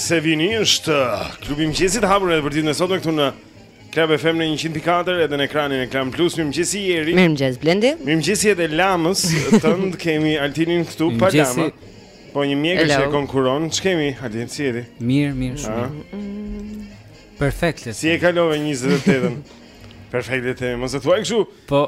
Se vini është klubi mëngjesit hapur edhe për ditën e sotme këtu në Club FM në 104 edhe në ekranin e Klan Plus. Mirëmëngjes Jeri. Mirëmëngjes Blendi. Mirëmëngjes edhe Lamës. Tani kemi Altinin këtu pa Lama. Po një mjek që konkuron. Ç'kemi Altin si je ti? Mirë, mirë shumë. Ah. Perfekt. Si e kalove 28-ën? Perfekt le të them, mos e thuaj kështu. Po,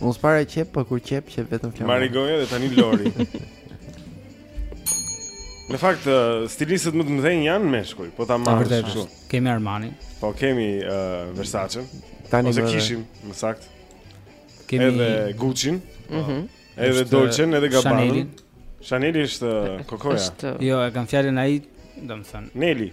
Unë s'para qep, po kur qep, qep vetëm flamur Marigoja dhe tani Lori Në fakt, uh, stilistët më të mëdhenj janë meshkuj, po ta marrësh Vërtet, kështu. kemi Armani, Po kemi uh, Versace, Tani ose më- kishim, më saktë. kemi Edhe Gucci-n, Mhm. edhe Është, Dolce-n, edhe Gabbana. Chanel-in. Chaneli është uh, kokoja. Është Jo, e kam fjalën ai, domethënë. Neli.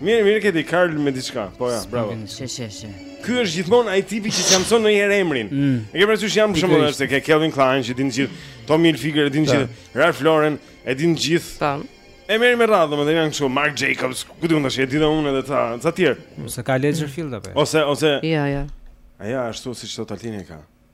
Mirë, mirë ke ti Karl me diçka. Po ja, bravo. She she she. Ky është gjithmonë ai tipi që jam son në një herë emrin. Mm. E ke parasysh jam për shembull se ke Calvin Klein që e din gjithë, Tommy Hilfiger e din gjithë, Ralph Lauren e din gjithë. Tam. E merr me radhë, domethënë janë kështu Marc Jacobs, ku di un tash e di dhe unë edhe ta, të tjerë. Ose Karl Lagerfeld apo? Ose ose Jo, jo. Aja ashtu siç thot Altini Karl.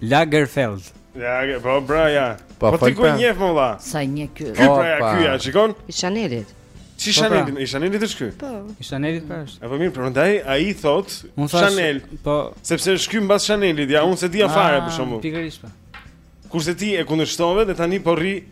Lagerfeld. Ja, po pra ja. Po, po ti ku njeh më valla? Sa një ky. Ky pra ja ky ja, shikon? I Chanelit. Si po, pra. Chanel, i Chanel është ky. Po. I Chanel pra është. Apo mirë, prandaj ai thot Chanel. Po. Sepse është ky mbas Chanelit, ja unë s'e dija ah, fare për shkakun. Pikërisht. Po. Kurse ti e kundërshtove dhe tani po rri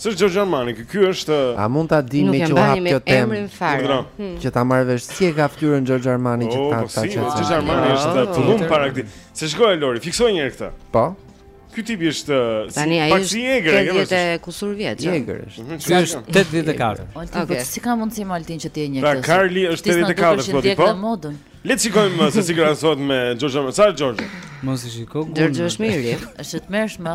S'është Xhorxh Armani, ky ky është A mund ta dim me ç'u hap kjo tem? Që ta marr vesh si e ka fytyrën Xhorxh Armani që oh, ta po ta çet. Xhorxh Armani është ah, të lum para këtij. Se shkoi Lori, fiksoi një herë këtë. Po. Ky tip është si pak i egër, e ke vënë. Ai kusur vjet. Jo? Egër është. Mhm, Ky është 84. Okej, po si ka mundsi Altin që ti e njeh këtë? Pra Karli është 84 po ti po. Le të shikojmë uh, se si krahasohet me Xhorxh Armani. Sa Xhorxh? Mos e shikoj. Xhorxh është mirë. Është të mërshmë.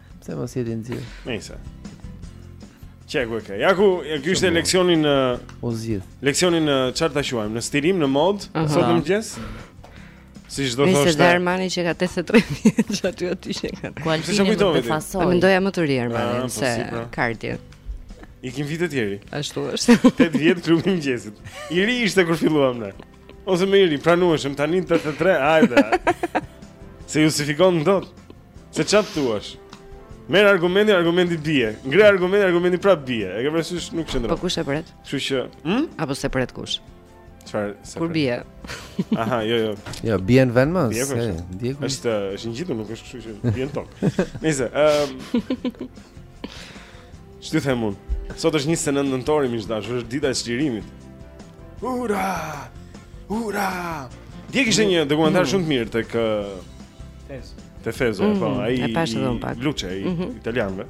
Pse mos jeti nxirr? Nëse. Ja ku e ke. Ja ku e kishte leksionin në o zgjidh. Leksionin në çfarë ta quajmë? Në stilim, në mod, uh -huh. sot në mëngjes. Si ç'do thoshte. Nëse Armani që ka 83 vjeç aty aty që ka. Ku ai është më të fasoj. Mendoja më të ri më ah, po se si, pra. Karli. I kim vitet tjerë. Ashtu është. 8 vjet klubi i mëngjesit. I ri ishte kur filluam ne. Ose më i ri, pranueshëm tani 83, hajde. S'e justifikon dot. Se ça thua? Merr argumenti, argumenti bie. Ngre argumenti, argumenti prap bie. E ke parasysh nuk qëndron. Po kush e pret? Kështu që, hm? Apo s'e pret kush? Çfarë? Kur bie? Aha, jo, jo. Jo, bie në vend më. Bie po. Është, është ngjitur, nuk është kështu që bie në tok. Nice. Ehm. Ç'të them unë? Sot është 29 nëntori, miq të dashur, është dita e çlirimit. Ura! Ura! Dje kishte një dokumentar mm. shumë të mirë tek FZ. Te FZ, mm -hmm. po, ai. E pashë dhe unë pak. Luçi ai, mm -hmm. italianëve.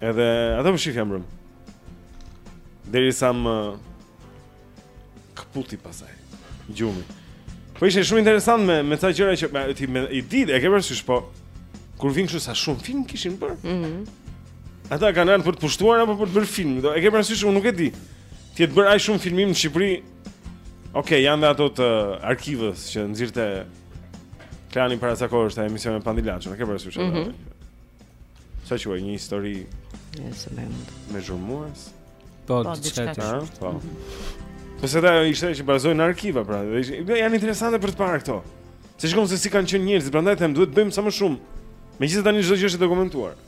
Edhe ato po shifja mbrëm. Derisa më këputi pastaj gjumi. Po ishte shumë interesant me me ca gjëra që me, ti i di, e ke parasysh po kur vin kështu sa shumë film kishin bërë. Mhm. Mm Ata kanë ardhur për të pushtuar apo për të bërë film? Dmth e ke parasysh unë nuk e di. Të jetë bërë aq shumë filmime në Shqipëri. Okej, okay, janë dhe ato të arkivës që nxirrte Klani para sa kohësh te emisioni Pandi Laços, e ke parasysh atë? Mm -hmm. Si e quajnë, Histori? Yes, me zhurmues? Po, po diçka tjetër. Ah, po. Po se ajo ishte që bazohej në arkiva pra, dhe ishte, jo, janë interesante për të parë këto. Se shikon se si kanë qenë njerëzit, prandaj them duhet të bëjmë sa më shumë. Megjithëse tani çdo gjë është dokumentuar.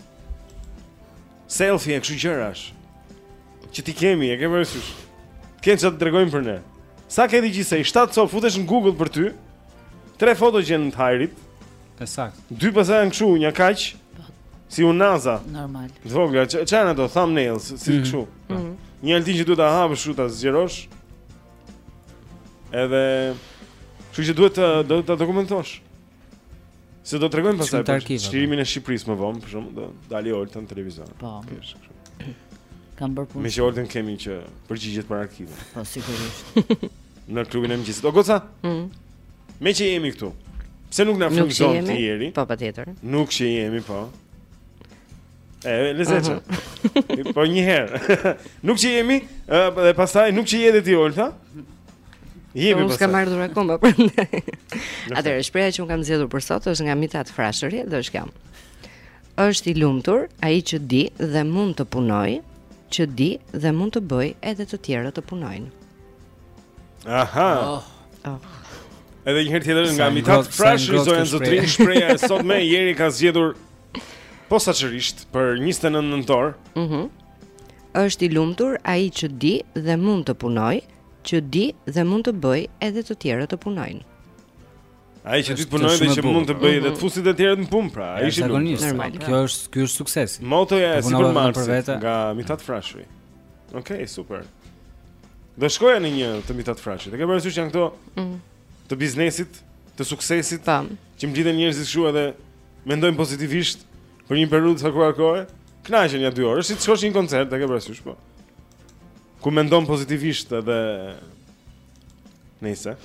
Selfie e kështu gjërash. Që t'i kemi, e ke parasysh. Të kenë çfarë të tregojnë për ne. Sa ke ti gjithsej, 7 copë futesh në Google për ty. Tre foto gjen të hajrit. E saktë. Dy pastaj janë kështu, një kaq si unaza. Normal. Vogla, ça janë ato thumbnails, si mhm. kështu. Mm -hmm. Një altin që duhet ta hapësh kështu ta zgjerosh. Edhe kështu që duhet të ta dokumentosh. Se do të tregojmë pastaj për çlirimin e Shqipërisë më vonë, për shembull do dali Olta në televizion. Po. Kam bërë punë. Meqë Oltën kemi që përgjigjet për arkivin. Po sigurisht. Në klubin e mëngjesit. O goca? Mhm. Meqë jemi këtu. Pse nuk na frymëzon ti Jeri? Po patjetër. Meqë jemi po. E lezetshme. Mhm. Po një herë. Meqë jemi, dhe pastaj meqë je dhe ti Olta. Jemi po, pastaj. Nuk ka ardhur akoma prandaj. Atëherë shprehja që unë kam zgjedhur për sot është nga Mitat Frashëri dhe është kjo. Është i lumtur ai që di dhe mund të punojë, që di dhe mund të bëjë edhe të tjerët të punojnë. Aha. Oh. Oh. Edhe një herë tjetër nga Mitat Frashëri zonja e zotërinj shprehja e sotme Jeri ka zgjedhur posaçërisht për 29 nëntorin. Mhm. Mm është i lumtur ai që di dhe mund të punojë, që di dhe mund të bëjë edhe të tjerët të punojnë. Ai që di të punojë dhe që mund të bëjë dhe të fusi të tjerët në punë, pra, ai është i lumi. Normal, kjo është ky është suksesi. Motoja e sipërmarrësit nga Mitat Frashëri. Okej, okay, super. Do shkoja në një të Mitat Frashëri. Të ke parasysh janë këto mm. të biznesit, të suksesit, Tam. që mblidhen njerëzit këtu edhe mendojnë pozitivisht për një periudhë të caktuar kohe. Kënaqen ja 2 orë, si të shkosh në një koncert, e ke parasysh po. Ku mendon pozitivisht edhe Nëse.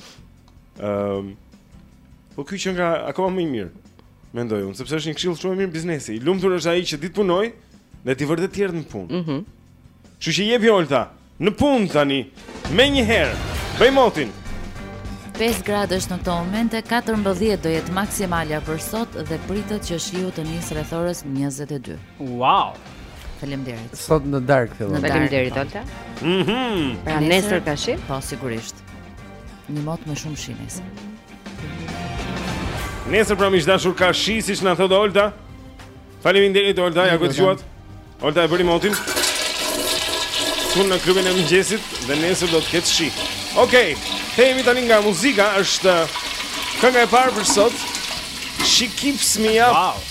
Ehm. Um, po ky qenka akoma më i mirë. Mendoj unë, sepse është një këshillë shumë e mirë biznesi. I lumtur është ai që di të punojë dhe t'i vërë të tjerët në punë. Mhm. Mm Kështu që jepi Olta në punë tani. Menjëherë. Bëj motin. 5 gradë është në këto momente, 14 do jetë maksimalja për sot dhe pritet që shiu të nisë rreth orës 22. Wow. Faleminderit. Sot në darkë fillon. Faleminderit po, Olta. Mhm. Pra nesër ka shi? Po sigurisht. Një mot me shumë shi nesër. Nesër pra miq të dashur ka shi siç na thotë Olta. Faleminderit Olta, ja kujt juat. Olta e bëri motin. Sot në klubin e mëngjesit dhe nesër do të ketë shi. Okej. Okay. Kemi tani nga muzika është kënga e parë për sot. She keeps me up. Wow.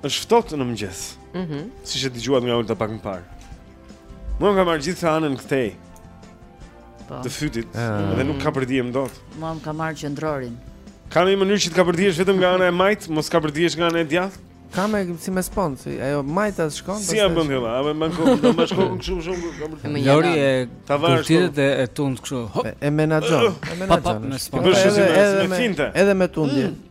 Është ftohtë në mëngjes. Mhm. Mm siç e dëgjuat nga Olta pak më parë. Mua më ka marrë gjithë anën këtej. Po. Të fytit, ah. dhe nuk kapërdihem dot. Mua më ka marrë qendrorin. Ka një mënyrë që të kapërdihesh vetëm nga ana e majtë, mos kapërdihesh nga ana e djathtë? Ka me si me spon, si ajo majta shkon. Si ja bën hëlla, apo më shkon, do më shkon kështu shumë kapërdihesh. Lori e ta vash e e tund kështu. E menaxhon, e menaxhon. Bësh si me finte. Edhe me tundje. Mm.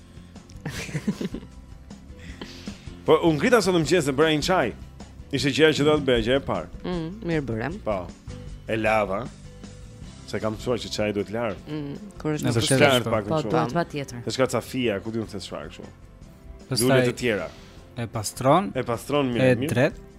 Po u ngrita sot në mëngjes e bëra një çaj. Ishte gjëja që do të bëja gjëja e parë. Mm, mirë bëre. Po. E lava. Se kam mësuar që çaji duhet larë. Mm, kur është në kushtet pak më shumë. Po, duhet patjetër. Të shka ca fija, ku di unë se çfarë kështu. Pastaj të tjera. E pastron. E pastron mirë. E drejtë.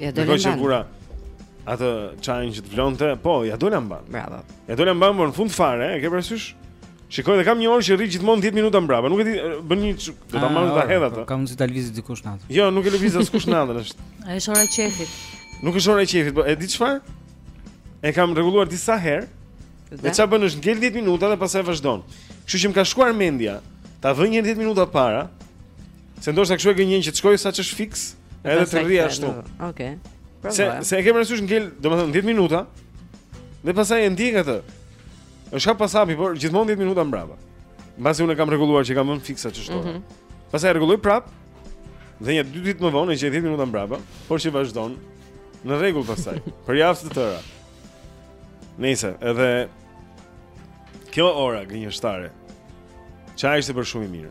Ia dola mbanë. Do të vura atë çajin që të vlonte, po ia dola mbanë. Bravo. Ia dola mbanë në fund fare, e ke parasysh? Shikoj dhe kam një orë që rri gjithmonë 10 minuta mbrapa. Nuk e di, bën një çuk, do ta ah, marr ta hedh atë. Ka mundësi ta lëvizë dikush natën. Jo, nuk e lëviz askush natën është. Është ora e qejfit. Nuk është ora e qejfit, po e di çfarë? E kam rregulluar disa herë. Dhe çfarë bën është ngel 10 minuta dhe pastaj vazhdon. Kështu që më ka shkuar mendja ta vë një 10 minuta para. Se ndoshta kështu e gënjej që të shkojë sa ç'është fiks, edhe të rri ashtu. Okej. Okay. Se se e ke parasysh ngel, domethënë 10 minuta. Dhe pastaj e ndjek atë. Është hap pas hapi, por gjithmonë 10 minuta mbrapa. Mbasi unë e kam rregulluar që e kam vënë fiks sa ç'është. Mm -hmm. Pastaj e rregulloj prapë. Dhe një dy ditë më vonë, që 10 minuta mbrapa, por që vazhdon në rregull pastaj, për javë të tëra. Nejse, edhe kjo ora gënjeshtare. Çaji ishte pra shumë i mirë.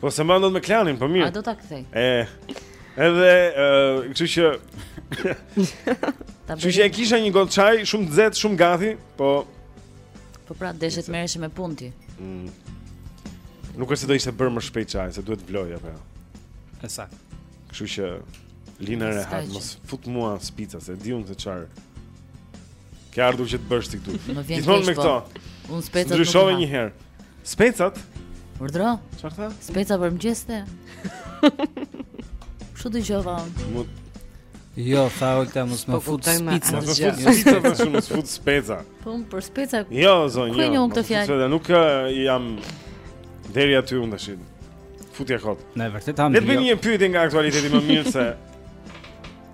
Po s'e mban dot me klanin, po mirë. A do ta kthej? E. Edhe, kështu që Ta bëj. E kisha një gotë çaj shumë të nxehtë, shumë gati, po Po pra, deshe të merreshe me punë ti. Mm. Nuk është se do ishte bërë më shpejt çaji, se duhet të vlojë apo jo. Ja. Ekzakt. Kështu që lina rehat, mos fut mua spica se di unë se çfarë. Ke ardhur që të bësh ti këtu. Gjithmonë me po. këto. Unë specat nuk. Ndryshove një herë. Specat? Urdhro. Çfarë tha? Speca për mëngjes. Kështu dëgjova unë? Mut. Jo, tha Olta mos më po, fut speca. Mos më fut speca, mos më fut speca. Po unë për speca. Jo, zonjë. Ku jam këtë fjalë? Sepse nuk jam deri aty unë tash. Futja kot. Ne vërtet hamë. Le të bëjmë jo. një pyetje nga aktualiteti më mirë se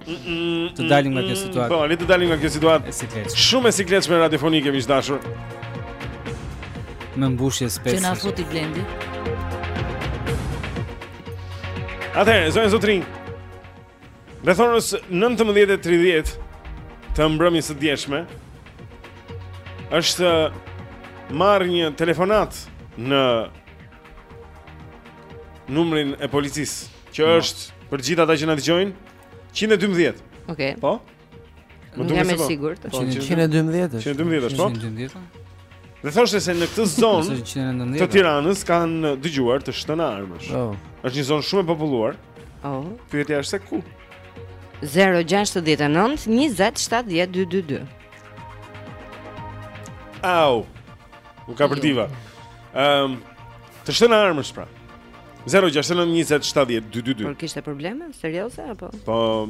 Të dalim nga kjo situatë. Po, le të dalim nga kjo situatë. Shumë e sikletshme radiofonike miq të dashur. Me mbushje specash. Që na futi Blendi. Atëherë, zonja zotërinj. Rreth orës 19:30 të mbrëmjes së djeshme është marrë një telefonatë në numrin e policisë. Që është për gjithë ata që na dëgjojnë 112. Okej. Po. Më duhet të jem i sigurt. 112. 112 është po. 112. Dhe thoshte se në këtë zonë të Tiranës kanë dëgjuar të shtëna armësh. Oh. Është një zonë shumë e populluar. Oh. Pyetja është se ku? 069 20 70 222. Au. U ka për diva. Ehm, um, të shtëna armësh pra. 069207222. Por kishte probleme serioze apo? Po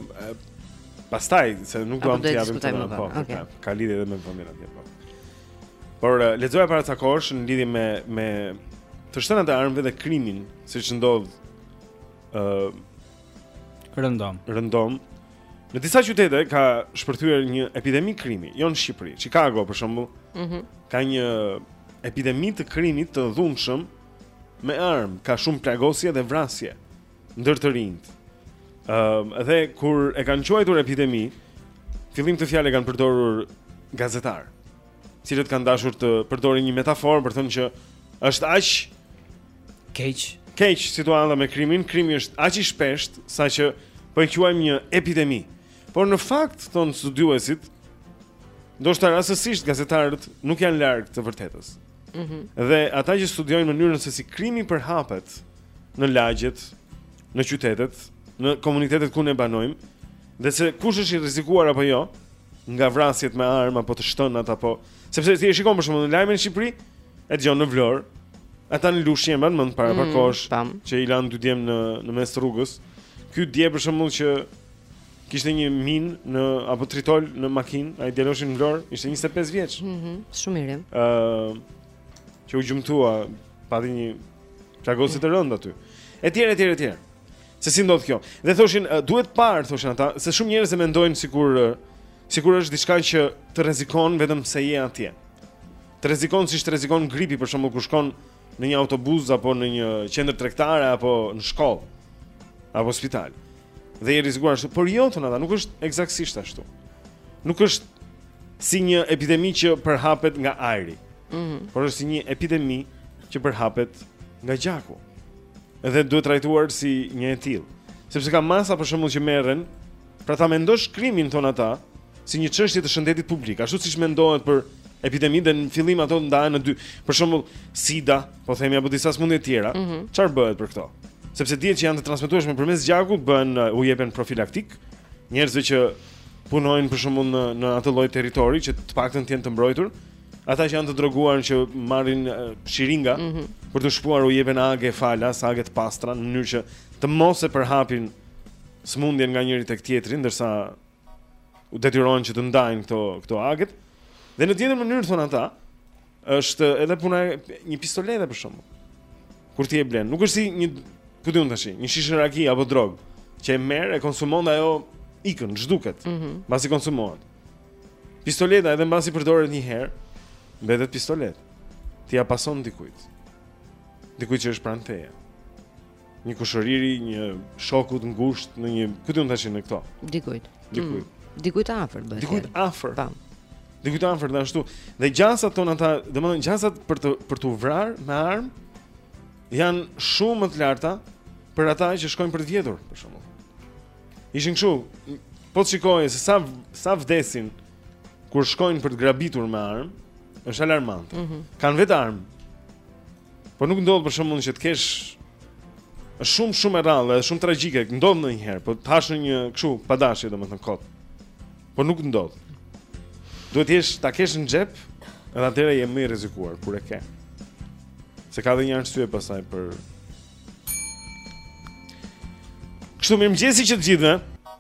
pastaj se nuk duam të japim të po. Okay. Ka lidhje edhe me vendin atje po. Por eh, lexoja para ca kohësh në lidhje me me të shtënat e armëve dhe krimin, siç ndodh ë, rëndom. Rëndom. Në disa qytete ka shpërthyer një epidemi krimi, jo në Shqipëri. Chicago për shembull. Mhm. Mm ka një epidemi të krimit të dhunshëm me armë ka shumë plagosje dhe vrasje ndër të rinjtë. Ëm ehm, uh, dhe kur e kanë quajtur epidemi, fillimisht këtë fjalë e kanë përdorur gazetarë, të cilët kanë dashur të përdorin një metaforë për të thënë që është aq keq situata me krimin, krimi është aq i shpeshtë saqë po e quajmë një epidemi. Por në fakt thonë studiuesit, ndoshta rastësisht gazetarët nuk janë larg të vërtetës. Mm -hmm. Dhe ata që studiojnë mënyrën se si krimi përhapet në lagjet, në qytetet, në komunitetet ku ne banojmë, dhe se kush është i rrezikuar apo jo nga vrasjet me armë apo të shtënat apo sepse ti e shikon për shembull në lajme në Shqipëri, e dëgjon në Vlorë, ata në Lushnjë e mban mend para pak kohësh që i lanë dy djem në mes të rrugës. Ky dje për shembull që Kishte një minë apo tritol në makinë, ai djaloshi në Vlorë, ishte 25 vjeç. Mhm, mm shumë i ri. Ë uh, që u gjymtua, pati një plagosi të rëndë aty. Etj, etj, etj. Se si ndodh kjo? Dhe thoshin, uh, duhet parë, thoshin ata, se shumë njerëz e mendojnë sikur uh, sikur është diçka që të rrezikon vetëm se je atje. Të rrezikon siç të rrezikon gripi për shembull kur shkon në një autobuz apo në një qendër tregtare apo në shkollë apo spital. Dhe je i rrezikuar ashtu, por jo thonë ata, nuk është eksaktësisht ashtu. Nuk është si një epidemi që përhapet nga ajri. Mhm. Mm por është si një epidemi që përhapet nga gjaku. Dhe duhet trajtuar si një e tillë, sepse ka masa për shembull që merren Pra ta mendosh krimin thonë ata si një çështje të shëndetit publik, ashtu siç mendohet për epidemi dhe në fillim ato ndahen në dy, për shembull SIDA, po themi apo disa sëmundje të tjera, mhm. çfarë mm -hmm. bëhet për këto? Sepse dihet që janë të transmetueshme përmes gjakut, bën uh, u jepen profilaktik njerëzve që punojnë për shembull në në atë lloj territori që të paktën të jenë të mbrojtur. Ata që janë të droguar që marrin uh, shiringa mm -hmm. për të shpuar u jepen age falas, age të pastra në mënyrë që të mos e përhapin sëmundjen nga njëri tek tjetri ndërsa u detyrohen që të ndajnë këto këto aget. Dhe në tjetër mënyrë thon ata, është edhe puna e një pistolete për shembull. Kur ti e blen, nuk është si një ku di unë tash, një shishe raki apo drog, që e merr e konsumon dhe ajo ikën, zhduket. Mm -hmm. Mbasi konsumohet. Pistoleta edhe mbasi përdoret një herë, mbetet pistoletë. Ti ia pason dikujt. Dikujt që është pranë teje. një kushëriri, një shoku të ngushtë në një, ku di unë tash në këto. Dikujt. Dikujt. Mm. Dikujt afër bëhet. Dikujt afër. Tam. Dikujt afër ashtu. Dhe gjasat thonë ata, domethënë gjasat për të për t'u vrarë me armë janë shumë më të larta për ata që shkojnë për të vjedhur, për shembull. Ishin kështu, po të shikosh se sa sa vdesin kur shkojnë për të grabitur me armë, është alarmante. Mm -hmm. Kanë vetë armë. Po nuk ndodh për shembull që të kesh është shumë shumë e rrallë, është shumë tragjike, ndodh ndonjëherë, po të hash një kështu pa dashje domethënë kot. Po nuk ndodh. Duhet të jesh ta kesh në xhep, edhe atëherë je më i rrezikuar kur e ke. Se ka dhe një arsye pastaj për Kështu mirëmëngjesi që të gjithëve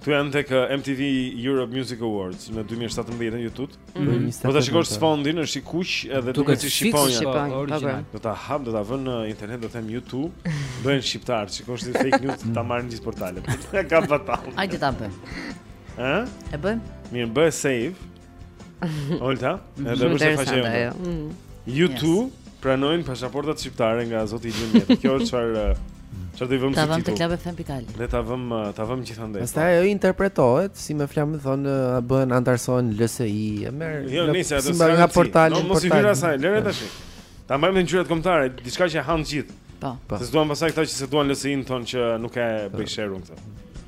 Këtu janë tek uh, MTV Europe Music Awards në 2017 në YouTube. Mm -hmm. Po ta shikosh sfondin, është i kuq edhe duket si shqiponja. Po, po, origjinal. Do ta hap, do ta vë në internet, do them YouTube, bëhen shqiptarë, të shikosh si fake news ta marrin gjithë portalet. Ka fatal. Hajde ta bëjmë. Ë? E bëjmë? Mirë, bëj save. Olta, edhe për të faqe unë. Mm. YouTube yes. pranojnë pasaportat shqiptare nga zoti Gëzim Meta. Kjo është çfarë çfarë do i vëmë si titull. Ta vëmë te klube Fem Pikal. Le ta vëm ta vëm gjithandej. Pastaj ajo interpretohet si me fjalë thon bëhen antarsohen LSI, e merr. Jo, nisi atë si nga portali. Mos i vira sa, lëre tashi. Ta mbajmë në ngjyrat kombëtare, diçka që hanë gjithë. Po. po. S'e duan pastaj këta që s'e duan LSI-n thon që nuk e bëj share unë këtë.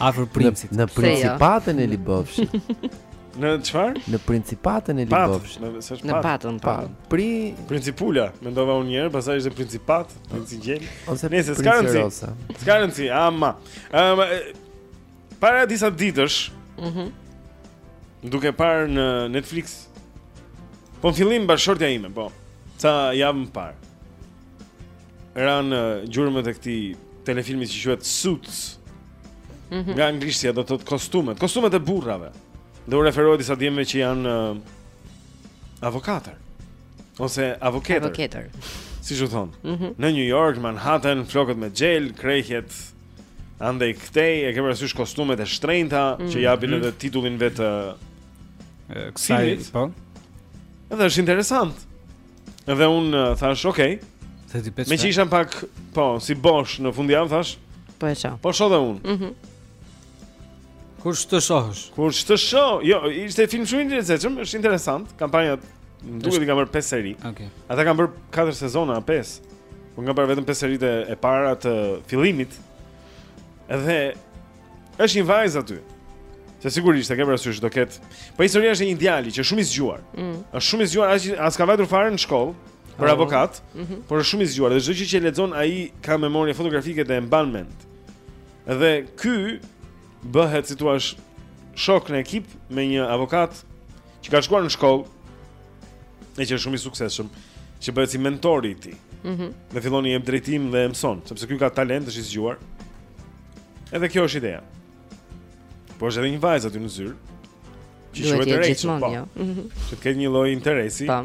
Afër princit. Në principatën e Libofshit. Në çfarë? Në principatën e Libofshit. Në patën, pa. Pri principula, mendova unë njëherë, pastaj ishte principat, princi gjel. Ose nëse s'ka rëndsi. S'ka rëndsi, ama. Ëm para disa ditësh. Mhm. Mm duke parë në Netflix. Po në fillim bashkëshortja ime, po. Ca javë më parë. ra në gjurmët e këtij telefilmi që quhet Suits. Mm -hmm. Nga anglishtja do të thotë kostumet, kostumet e burrave. Dhe u referohet disa djemve që janë uh, avokatër ose avokatër. Avokatër. Siç u thon. Mm -hmm. Në New York, Manhattan, flokët me xhel, krehjet andej këtej e ke parasysh kostumet e shtrenjta mm -hmm. që mhm. japin edhe titullin vetë uh, kësaj, po. Edhe është interesant. Edhe un thash, "Ok." S'e di pse. Meqë isha pak, po, si bosh në fundjavë thash. Po e shoh. Po shoh dhe un. Mhm. Mm Kur ç'të shohësh? Kur ç'të shoh? Jo, ishte film shumë i interesant, është interesant. Kam parë nja, duhet të kem parë 5 seri. Okej. Okay. Ata kanë bërë 4 sezona, 5. Unë kam parë vetëm 5 seritë e para të fillimit. Edhe Është një vajzë aty. Se sigurisht e ke parasysh do ket. Po historia është e një djali që është shumë i zgjuar. Mm. Është shumë i zgjuar, as as ka vajtur fare në shkollë për oh. avokat, mm -hmm. por është shumë i zgjuar dhe çdo gjë që lexon ai ka memorie fotografike dhe e mban mend. Dhe ky bëhet si thua shok në ekip me një avokat që ka shkuar në shkollë e që është shumë i suksesshëm, që bëhet si mentori i tij. Mhm. Mm dhe fillon i jep drejtim dhe e mëson, sepse ky ka talent, është i zgjuar. Edhe kjo është ideja. Po është edhe një vajzë aty në zyrë. Që shumë e drejtë, që po. Jo. Mhm. Që të ketë një lloj interesi. Po.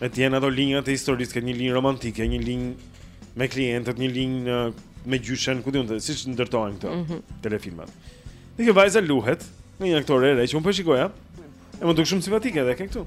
E di ti ato linjët e historisë, të ketë një linjë romantike, një linjë me klientët, një linjë me gjyshen, ku di unë, siç i ndërtojnë këto mm -hmm. telefilmat. Dhe kjo vajzë luhet nga një aktore e re, që unë po e shikoja, po e më dukej shumë simpatike edhe ke këtu.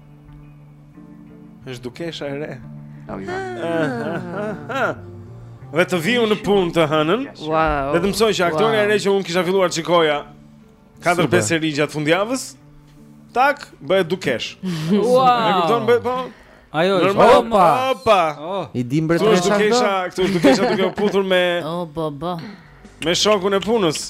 Është dukesha e re. Oh, ja. Dhe të vij në punë të hënën. Wow. Dhe të mësoj që aktorja wow. e re që unë kisha filluar të shikoja 4-5 seri gjatë fundjavës, tak bëhet dukesh. Wow. E kupton bëhet po? Ajo është normal. Opa. Opa. Oh. I dim bre të shajë. Këtu është dukesha, këtu është dukesha duke u puthur me. Oh, bo, bo. Me shokun e punës.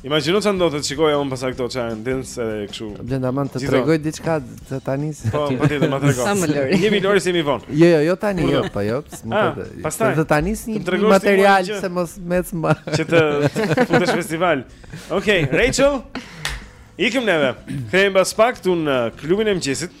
Imagjino çfarë do të shikoja unë pastaj këto çajën dens edhe kështu. Blenda mund të tregoj diçka të tani se po, ti. Po, patjetër më trego. Sa më lëri. Një milori se jemi vonë. Jo, jo, jo tani, jo, po jo, më ah, të. Pastaj. Të tani si një material se mos mec më. Që të futesh festival. Okej, Rachel. Ikim neve. Kthehemi pas pak këtu në klubin e mëngjesit.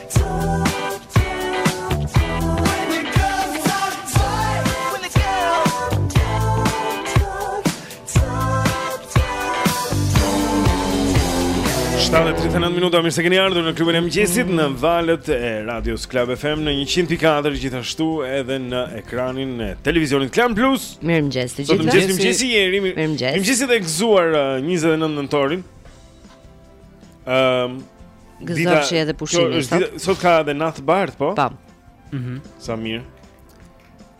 Mirë se keni ardhur në klubin e mëngjesit në valët e Radios Club FM në 100.4 gjithashtu edhe në ekranin e televizionit Klan Plus. Mirë mëngjes të gjithëve. Mirë mëngjes, mirë mëngjes. Mirë mëngjes dhe gëzuar 29 uh, nëntorin. Ehm, dita që edhe pushimi sot. Sot ka edhe natë të bardhë, po? Po. Mhm. Sa mirë.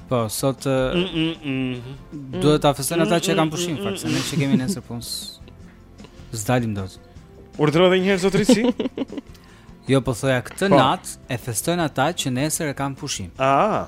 Po, sot mm, mm, mm. duhet ta festojnë ata që kanë pushim, fakt, se ne që kemi nesër punë. S'dalim dot. Urdhëro edhe një herë zotëri. Jo, po thoja këtë po. natë e festojnë ata që nesër e kanë pushim. Ah.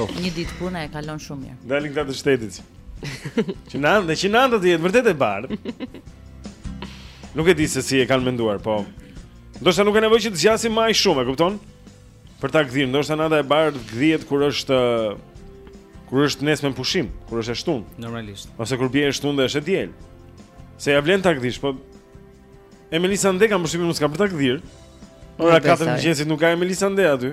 Oh. Një ditë pune e kalon shumë mirë. Dalin këta të shtetit. Që nata, që nata të jetë vërtet e bardhë. Nuk e di se si e kanë menduar, po. Ndoshta nuk e nevoja që të zgjasim aq shumë, e kupton? Për ta gdhirë, ndoshta nata e bardhë gdhihet kur është... Kur është nesërmja pushim, kur është e shtunë. Normalisht. Ose kur bie e shtunë dhe është e diel. Se ia vlen ta gdhish, po... Emeli Sandé kam përshtypjen s'ka për ta gdhirë. Ora 4 e mëngjesit nuk ka Emeli Sandé aty.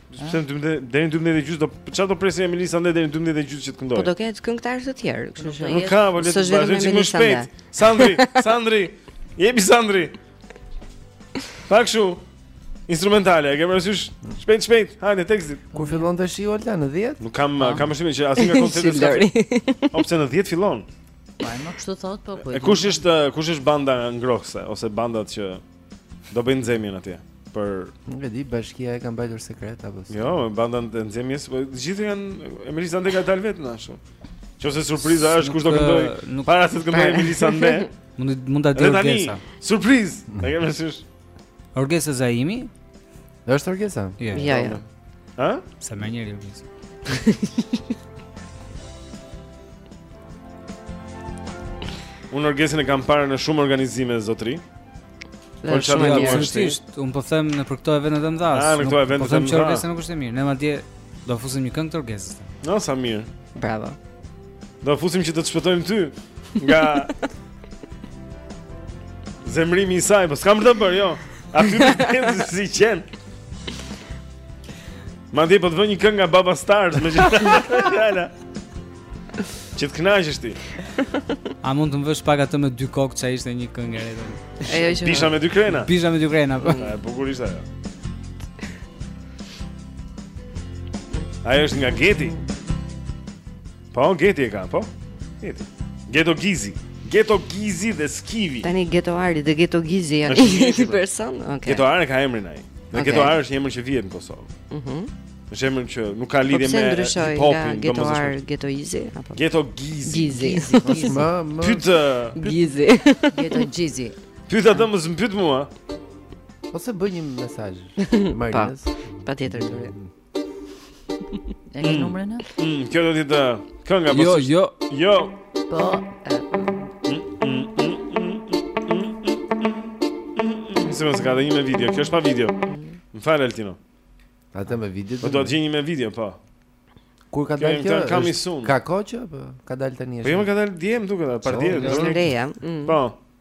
Sepse deri në 12 e gjysmë do çfarë do presin Emeli Sandé deri në 12 e gjysmë që të këndojë. Po do ketë këngëtarë të tjerë, kështu që. Nuk ka, po le të vazhdojmë më shpejt. Sandri, Sandri. Jepi Sandri. Pak shu. Instrumentale, e ke parasysh? Shpejt, shpejt. Hajde tekstit. Kur fillon tashi Olta në 10? Nuk kam, ah. kam përshtypjen që asnjë nga koncertet s'ka. O pse në 10 fillon. Po, më kështu thotë, po ku. Po, e kush është, kush është banda ngrohëse ose bandat që Do bëjnë nxemjen atje për Nuk e di, bashkia e ka mbajtur sekret apo si. Jo, banda e nxemjes, po gjithë janë Emeli Sandé ka dalë vetëm ashtu. Qoftë se surpriza është kush do këndojë para se të këndojë Emeli Sandé. Mund mund ta dijë Orgesa. Surprizë. Ta kemi sysh. Orgesa Zaimi. Dhe është Orgesa? Jo, jo. Ja, ja. Ha? S'e merr njeri Orgesën. Unë Orgesën e kam parë në shumë organizime zotëri. Po shumë e mirë. Unë po them nëpër këto evente të mëdha. Ah, në këto evente po të mëdha. S'po them që Orgesa nuk është e mirë. Ne madje do fusim një këngë të Orgesës. No, sa mirë. Bravo. Do fusim që të të shpëtojmë ty nga zemrimi i saj, po s'kam për të bërë, jo. A ty të të si qen. Ma ti po të vë një këngë nga Baba Stars me që të Që të knaqesh ti. A mund të më vësh pak atë me dy kokë që ishte një këngë e rëndë? Ajo që Pisha me dy krena. Pisha me dy krena. Po. Bukur ishte ajo. Ajo është nga Geti. Po, Geti e ka, po? Geti. Geto Gizi. Geto Gizi dhe Skivi. Tani Geto Ari dhe Geto Gizi janë një person. Okej. Okay. Geto Ari ka emrin ai. Dhe okay. Geto Ari është një emër që vihet në Kosovë. Mhm. Mm është emër që nuk ka lidhje po e ndryshoi nga Geto Ar, Geto Gizi apo. Geto Gizi. Gizi. Gizi. Më më. Pyt Gizi. Geto Gizi. Pyt atë mos më pyt mua. Ose bëj një mesazh Marinës. Patjetër pra Turi. E ke mm. numrin e? Mm, kjo do të jetë uh, kënga apo. Jo, jo. Jo. Po. Nëse më ka dhënë një video, kjo është pa video. Më fal Altino. Atë me video. Po do të gjeni me video, po. Kur ka dalë kjo? Kam i sun. Ka kohë që apo ka dalë tani? Po jo, ka dalë dje, më duket, pardje. Është e re. Mm. Po.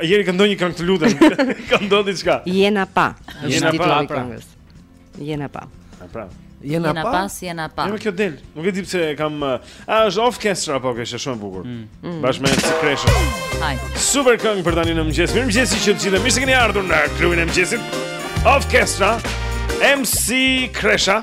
Jeri këndon një këngë të lutem. Këndon diçka. Jena pa. Jena pa pra. këngës. Jena pa. A pra. Jena pa. Jena pa, jena pa. Jo kjo del. Nuk e di pse kam a është Offkestra apo kjo është shumë bukur. Mm. Mm. Bashkë me MC Kreshën. Haj. Super këngë për tani në mëngjes. Mirëmëngjes të gjithë. Mirë se keni ardhur në klubin e mëngjesit. Offkestra. MC Kresha.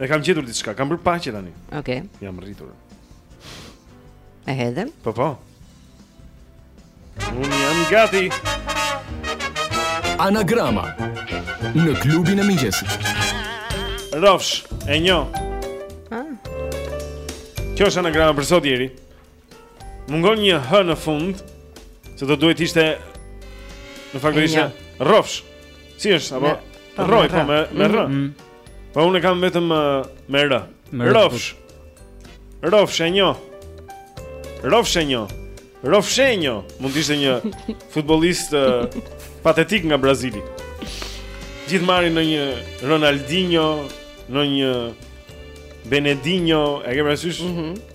E kam gjetur diçka, kam bërë paqe tani. Okej. Okay. Jam rritur. E hedhim? Po po. Unë jam gati. Anagrama në klubin e mëngjesit. Rrofsh, e njo. Ah. Kjo është anagrama për sot Jeri. Mungon një h në fund, se do duhej të ishte në fakt do ishte rrofsh. Si është apo po, rroj po me me r. Mm, mm. Po unë e kam vetëm me r. Rrofsh. Rrofshenjo. Rrofshenjo. Rrofshenjo, mund të ishte një futbollist patetik nga Brazili. Gjithë marrin ndonjë Ronaldinho, ndonjë Benedinho, e ke parasysh? Mhm. Mm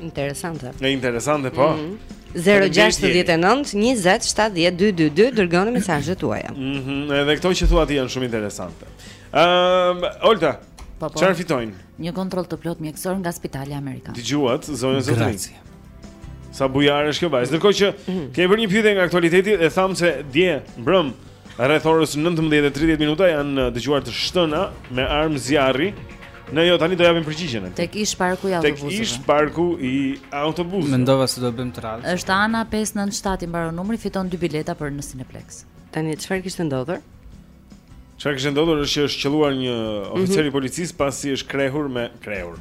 Interesante. Në interesante po. Mm -hmm. 0-6-19-27-12-2 Dërgoni mesazhet tuaja mm -hmm. Edhe këto që thua ti janë shumë interesante um, Olta po, po. Çfarë fitojnë? Një kontroll të plotë mjekësor nga spitali Amerikan Dëgjuat, zonja e zotërinj Sa bujarë është kjo bajs Ndërkohë që mm -hmm. kemi për një pyetje nga aktualiteti E thamë se dje mbrëm Rreth orës 19:30 minuta janë dëgjuar të shtëna me armë zjarri Ne jo tani do japim përgjigjen atë. Tek ish parku i autobusëve. Tek ish parku i autobusëve. Mendova se do bëjmë trallë. Është Ana 597 i mbaron numri, fiton dy bileta për në Cineplex. Tani çfarë kishte ndodhur? Çfarë kishte ndodhur është që është qelluar një mhm. oficer i policisë pasi është krehur me krehur.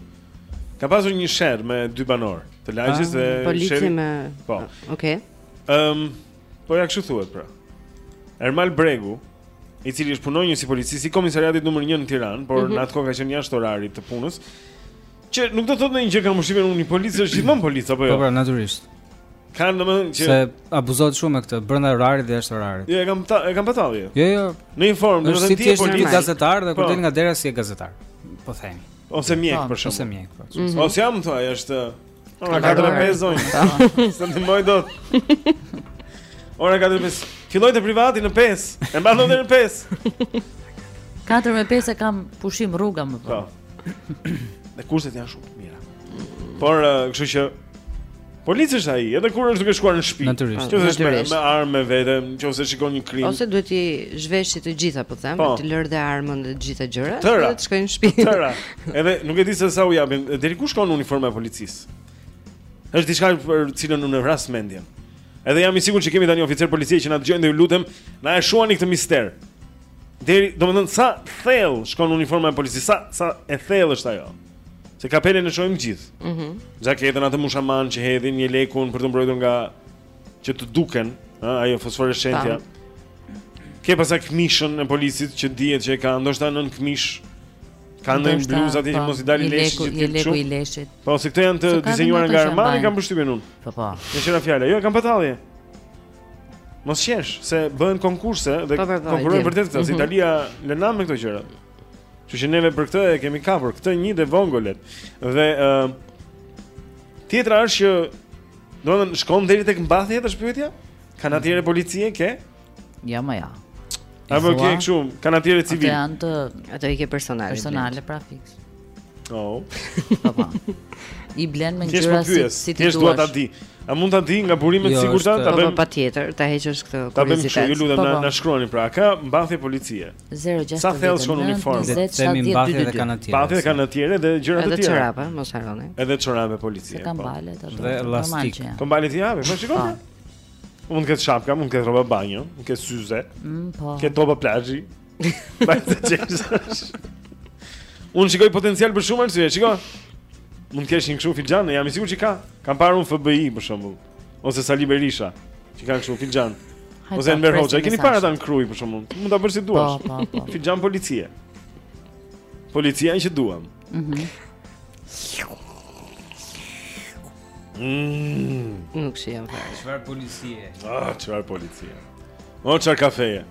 Ka pasur një sherr me dy banorë të lagjes ah, dhe polici me Po. Okej. Ehm, po ja kshu thuhet pra. Ermal Bregu, i cili është punonjës i policisë i komisariatit numër 1 në Tiranë, por mm -hmm. në atë kohë ka qenë jashtë orarit të punës. Që nuk do të thotë ndonjë gjë kam përshtypjen unë polic është gjithmonë polic apo jo? Po, pra, natyrisht. Kanë domethënë që se abuzohet shumë me këtë brenda orarit dhe jashtë orarit. Jo, e kam ta, e kam pa tallje. Jo, jo. Në një formë, do të thotë ti je polic gazetar dhe kur po. del nga dera s'je gazetar. Po themi. Ose mjek po, për shkak. Ose mjek. Po. Mhm. Ose jam thua, është Ora 4:05 zonjë. S'të ndihmoj dot. Ora 4:05. Filloj te privati në 5. E mbanë deri në 5. 4 me 5 e kam pushim rruga më po. Dhe kushtet janë shumë mira. Por kështu që Polici është ai, edhe kur është duke shkuar në shtëpi. Natyrisht. Që është me, me armë me vete, nëse shikon një krim. Ose duhet t'i zhveshë të gjitha, po them, po. të lërë dhe armën dhe të gjitha gjërat, të shkojë në shtëpi. Tëra. Edhe nuk e di se sa u japin. Deri ku shkon uniforma e policisë? Është diçka për cilën unë vras mendjen. Edhe jam i sigurt që kemi tani oficer policie që na dëgjojnë dhe ju lutem, na e shuani këtë mister. Deri, domethënë sa thellë shkon uniforma e policisë, sa sa e thellë është ajo. Se kapelen e shohim të gjithë. Mhm. Mm Xhaketën atë mushamanë që hedhin jelekun për të mbrojtur nga që të duken, ë, ajo fosforeshentja. Ke pastaj këmishën e policit që dihet që e ka ndoshta nën këmishë Ka ndonjë Ndoshta, bluzë atje që po, mos i dalin leshi jeleku- që ti jeleku kështu? i leshit. Po se këto janë të Se ka dhe dizenjuara moto nga që e Armani, mbajnë. kam përshtypjen unë. Po po. Meqë ra fjala, jo, e kam pa tallje. Mos qesh, se bëhen konkurse dhe Po, po, po, e konkurrojnë di. vërtet këta, se Mhm. Italia lë nam me këto gjëra. Kështu që neve për këtë e kemi kapur, këtë një dhe vongolet. Dhe ë tjetra është që domethënë shkon deri tek mbathjet është pyetja? Kanotiere policie, ke? Ja më ja. Apo ke kështu, kanotierë civile. Ato janë të ato i ke personale. Personale pra fiks. Oh. Po. po. I blen me ngjyra po si si t'i duash ta di. A mund ta di nga burime jo, të sigurta ta bëjmë patjetër, ta heqësh këtë kuriozitet. Ta bëjmë kështu, ju lutem po, na na shkruani pra, a ka mbathje policie. 06. Sa thellë shkon uniforma? Dhe themi mbathje dhe kanotierë. Mbathje kanotierë dhe gjëra të tjera. Edhe çorapa, mos harroni. Edhe çorapa policie. Gambale ato. Dhe elastik. Gambale ti jave, po shikoj. Mund të ketë shapka, mund të ketë rroba banjo, mund të ketë syze. Mm, po. Ketë topa plazhi. Vajtë çesh. Unë shikoj potencial për shumë arsye, shiko. Mund të kesh një kështu filxhan, jam i sigurt që ka. Kam parë un FBI për shembull, ose Sali Berisha, që kanë kështu filxhan. Ose Enver Hoxha, keni parë ata në Krujë për shembull. Mund ta bësh si duash. Po, po, po. Filxhan policie. Policia që duam. Mhm. Mm Mm. Nuk shijon fare. Çfarë policie? Ah, çfarë policie? O çfarë kafeje?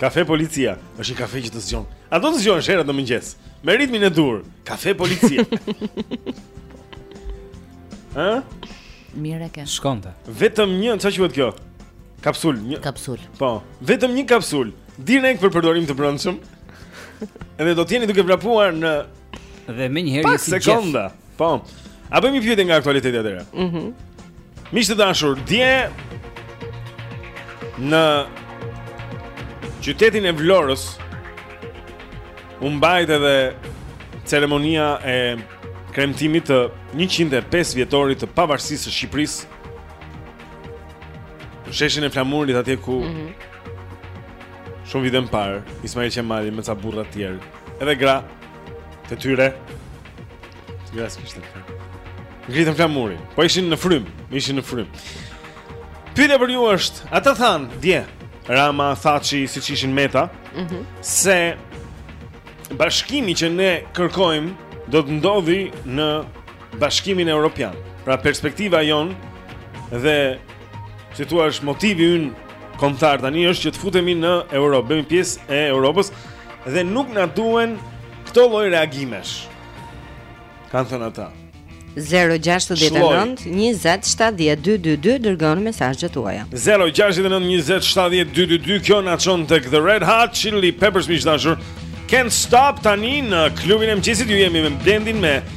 Kafe policia, është një kafe që të zgjon. A do të zgjohesh herët në mëngjes? Me ritmin e dur, kafe policia. Hë? Mirë e ke. Shkonte. Vetëm një, çfarë quhet kjo? Kapsul, një. Kapsul. Po, vetëm një kapsul, direkt për përdorim të brendshëm. Edhe do të jeni duke vrapuar në dhe menjëherë një sekondë. Po. A bëjmë një pyetje nga aktualiteti atëherë? Mhm. Mm Miq të dashur, dje në qytetin e Vlorës u mbajt edhe ceremonia e kremtimit të 105 vjetorit të pavarësisë së Shqipërisë. Në sheshin e Flamurit atje ku mm -hmm. shumë vite më parë Ismail Qemali me ca burra të tjerë, edhe gra të tyre. Gra s'kishte fjalë. Ngritën flamurin. Po ishin në frym, ishin në frym. Pyetja për ju është, ata than dje Rama, Thaçi, siç ishin Meta, mm -hmm. se bashkimi që ne kërkojmë do të ndodhi në Bashkimin Evropian. Pra perspektiva jon dhe si thua është motivi ynë kombëtar tani është që të futemi në Europë, bëhemi pjesë e Europës dhe nuk na duhen këto lloj reagimesh. Kanë thënë ata. 069 20 70 222 dërgoni mesazhet tuaja. 069 20 70 222 kjo na çon tek The Red Hot Chili Peppers miq të dashur. Can't stop tani në klubin e mëngjesit ju jemi me Blendin me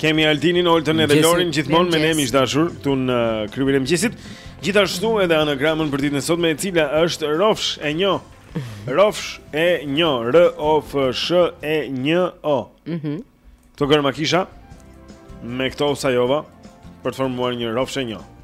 Kemi Altinin, Oltën edhe Lorin gjithmonë me ne miq të dashur këtu në klubin e mëngjesit. Gjithashtu edhe anagramën për ditën e sotme e cila është Rofsh e njo. Rofsh e 1, R O F S H E 1 O. Mhm. Mm këto gërma kisha me këto sajova për të formuar një Rofsh e 1.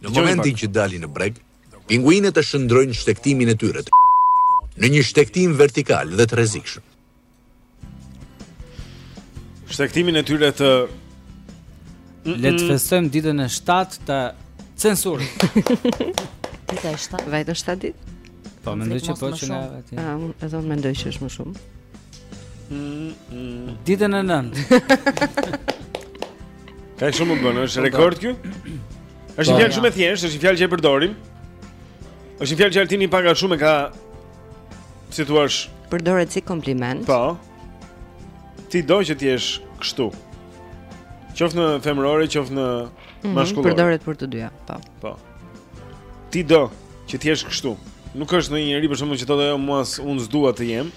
Në momentin që dalin në breg, pinguinët e shndrojnë shtegtimin e tyre në një shtegtim vertikal dhe të rrezikshëm. Shtegtimin e tyre të Le të festojmë ditën e 7 të censurës. Dita e 7. Vajtë 7 ditë. Po mendoj që po që nga aty. Ah, edhe unë mendoj që është më shumë. Mm, mm. Ditën e nëntë. Ka shumë, më bën, është rekord kjo? është një fjalë shumë e thjeshtë, është një fjalë që e përdorim. është një fjalë që Altini pak a shumë e ka... Si thua... Përdoret si kompliment. Po. Ti do që të jesh kështu. Qoftë në femërore, qoftë në mhm, mashkullore. Mm -hmm, përdoret për të dyja, po. Po. Ti do që të jesh kështu. Nuk është ndonjë njeri për shembull që thotë a jo mua unë s'dua të jem.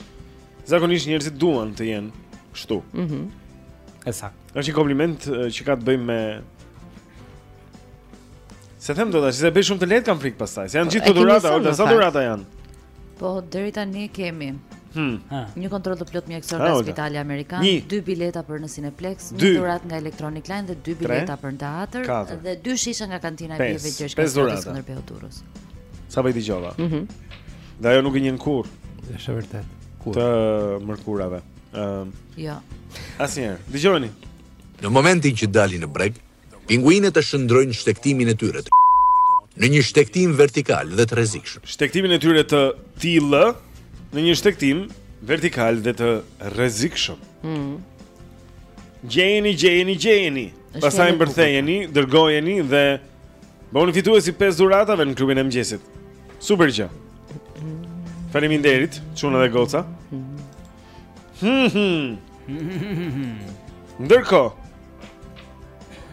Zakonisht njerëzit duan të jenë kështu. Mhm. Mm E saktë. Është një kompliment që ka të bëjë me Se them dot tash, se e bëj shumë të lehtë kam frikë pastaj. Se janë po, gjithë dhuratat, Orta sa dhurata janë. Po deri tani kemi Hmm. Një kontroll të plot mjekësor nga Spitali Amerikan, dy bileta për në Cineplex, një dhuratë nga Electronic Line dhe dy bileta për në teatër dhe dy shishe nga kantina e pijeve Gjergj Kastrioti Skënderbeu Durrës. Sapo i dëgjova. Mhm. Mm dhe ajo nuk i gjen kurrë. Është e vërtetë. Kur? Të mërkurave. Ëm. Um, jo. Asnjëherë. Dëgjojeni. Në momentin që dalin në breg, Pinguinët e shndërrojnë shtegtimin e tyre të në një shtegtim vertikal dhe të rrezikshëm. Shtegtimin e tyre të tillë në një shtegtim vertikal dhe të rrezikshëm. Mm. Gjejeni, gjejeni, gjejeni. Pastaj mbërthejeni, dërgojeni dhe bëhuni fitues i 5 dhuratave në klubin e mëngjesit. Super gjë. Faleminderit, çuna dhe goca. Hmm. hmm. Ndërkohë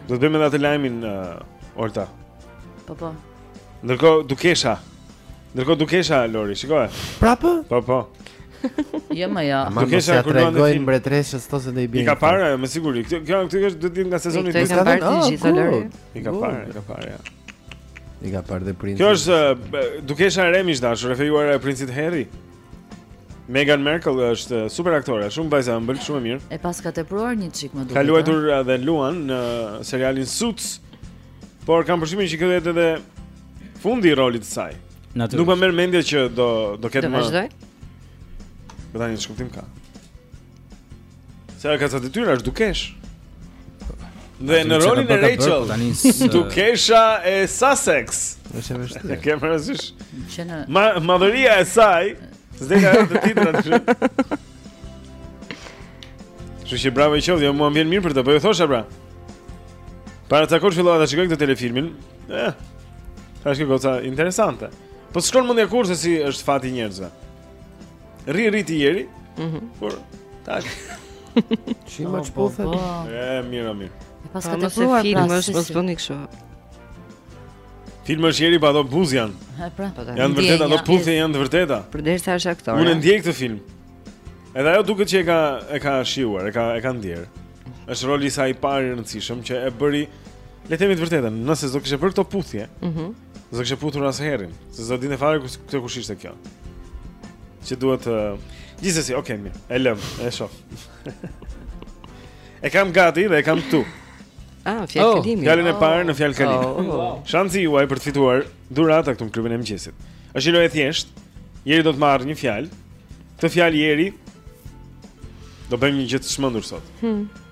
Do ta bëjmë edhe atë lajmin uh, Orta Po po Ndërkohë dukesha Ndërkohë dukesha Lori Shikoje Prapë? Po po Jo më jo. Ma nuk ja tregojnë mbretëreshës se do i bjerë. I ka parë me siguri. Kjo kjo këtu është do të jetë nga sezoni i dytë. I ka parë, i ka parë ja. I ka parë dhe princin. Kjo është dukesha e re, ish e dashura, e fejuara e princit Harry. Meghan Markle është super aktore, shumë vajzë e ëmbël, shumë e mirë. E paska tepruar një çik më duket. Ka luajtur edhe luan në serialin Suits. Por kam përshtypjen që ky do jetë edhe fundi i rolit të saj. Natyrisht. Nuk ma merr mendja që do do ketë më. Do vazhdojë. Do tani ç'kuptim ka? Se ka ca detyra është dukeshë. Dhe në rolin e Rachel Dukesha e Sussex. Është vështirë. Ke parasysh? Që në Ma, madhëria e saj, s'do të jetë te titrat. Jo jo bravo i qoftë, jo mua më vjen mirë për të, po ju thosha pra. Para pak kohësh fillova ta shikoj këtë telefilmin. Eh. Thashë kjo goca interesante. Po s'shkon mendja kurrë se si është fati i njerëzve. Rri rri ti Jeri. Mhm. Por tak. Çi më çputhe? E mirë, mirë. Paska të filluar pra, filmi, është mos bëni kështu. Filmi është Jeri po ato puthje janë. Ha pra, po. Janë vërtet ato puthje janë të vërteta. Përderisa është aktor. Unë e ndjek këtë film. Edhe ajo duket që e ka e ka shijuar, e ka e ka ndier. Është roli i saj i parë i rëndësishëm që e bëri le të themi të vërtetën, nëse s'do kishte bërë këto puthje. Mhm. Mm S'do kishte puthur asnjërin S'do e dinim fare këtë kush ishte kjo Që duhet të Gjithsesi, okej, okay, mirë, e lëmë, e shoh E kam gati dhe e kam këtu Ah, fjalë oh, kalimi Fjalën e parë në fjalëkalimi oh, oh, oh. Shansi juaj për të fituar dhurata këtu në Klubin e Mëngjesit është një lojë e thjeshtë Jeri do të marrë një fjalë Këtë fjalë Jeri Do bëjmë një gjë të çmendur sot Hmm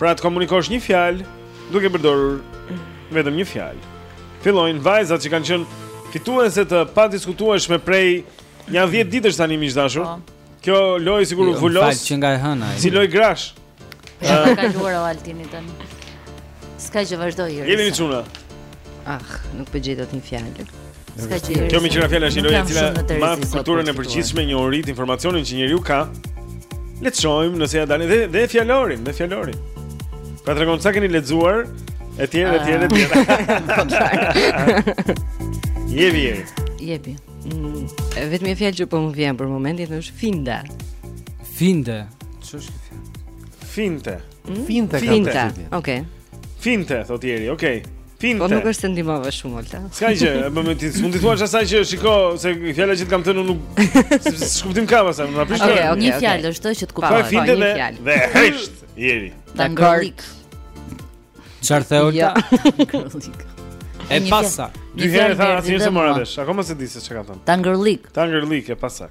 Pra të komunikosh një fjalë duke përdorur vetëm një fjalë. Fillojnë vajzat që kanë qenë fituese të padiskutueshme prej nja 10 ditësh tani miq të dashur. Po. Kjo lojë sikur u jo, vulos. Fjalë që nga e hëna. Si lojë grash. Ia ka kaluar Altini tani. S'ka që vazhdoi. Jeni çuna. Ah, nuk po gjej dot një fjalë. S'ka gjë. Kjo meqë ra fjala është një lojë e cila mat kulturën e përgjithshme njohuritë informacionin që njeriu ka. Le të shohim nëse ia dalin dhe dhe fjalorin, dhe fjalorin. Pra tregon sa keni lexuar etj etj etj. Jepi. Jepi. Mm, vetëm një fjalë që po më vjen për momentin është finte. Finte. Ç'është kjo fjalë? Finte. Hmm? Finte ka Finte. Okej. Okay. Finte thotë Jeri. Okej. Okay. Finte. Po nuk është se ndihmova shumë Ulta. S'ka gjë, e bëmë ti. Mund të thuash asaj që shiko se fjala që të kam thënë nuk se kuptim ka pastaj, më prish. Okej, një fjalë është që të kuptoj. Po finte dhe dhe hesht Jeri. Dangolik. Çfarë the Ulta? Dangolik. E pasa. Dy herë e tha asnjë s'e mora vesh. Akoma s'e di se çka ka thënë. Dangolik. Dangolik e pasa.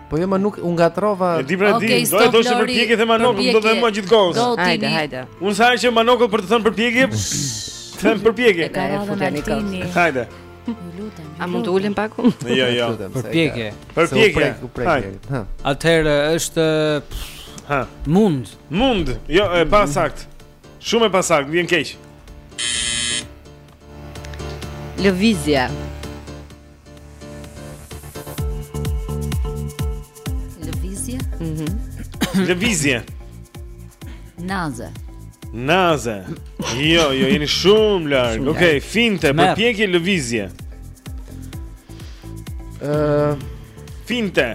Po jo ma nuk u ngatërrova. E di pra di, okay, do të thosh përpjekje the Manok, do të them më gjithkohës. Hajde, hajde. Unë sa që Manok për të thënë përpjekje. Them përpjekje. Ka e futur në kos. Hajde. Të lutem. A mund të ulem pak? Jo, jo. Përpjekje. Përpjekje. Hajde. Atëherë është ha, mund. Mund. Jo, e pasaktë. Shumë e pasaktë, më vjen keq. Lëvizja. Lëvizje. Mhm. Lëvizje. Naze. Naze. Jo, jo jeni shumë larg. Okej, okay, finte, përpjekje lëvizje. Ëh, uh, finte.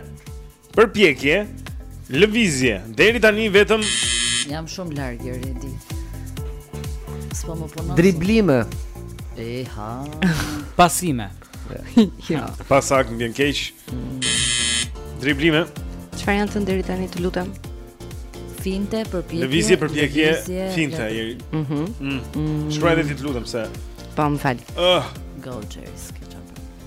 Përpjekje, lëvizje, deri tani vetëm jam shumë larg e redi. S'po më punon. Driblime. E ha. Pasime. Ja. Pasakt më vjen keq. Driblime. Çfarë janë thënë deri tani të lutem? Finte përpjekje. Lëvizje përpjekje. Finte. Mhm. Mm. Mm. Shkruaj ti të lutem se. Po më fal. Ëh. Go Jerry.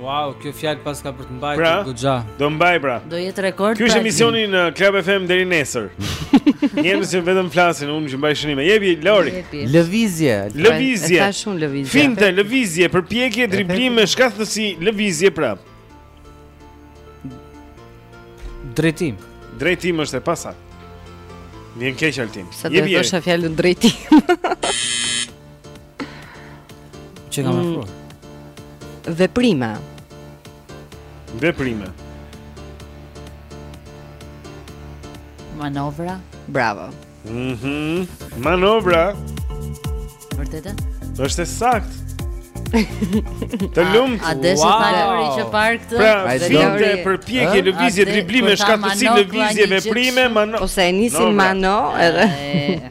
Wow, kjo fjalë paska për të mbajtur pra, goxha. Do mbaj pra. Do jetë rekord. Ky është pra, emisioni në Club FM deri nesër. Njerëz që vetëm flasin, unë që mbaj shënime. Jepi Lori. Lëvizje. Lëvizje. Ka shumë lëvizje. Finte, lëvizje, përpjekje, driblime, shkathtësi, lëvizje prap. Drejtim. Drejtim është e pasakt. Vjen keq altin. Jepi. Sa do të thosha fjalën drejtim. Ç'e kam afruar. Mm, veprime. Veprime. Manovra. Bravo. Mhm. Mm Manovra. Vërtetë? Është saktë. Të lumtë. A dhe sa kalori që parë këtë? Pra, finte përpjekje lëvizje driblime shkathtësi lëvizje veprime, mano. Ose e nisin mano edhe.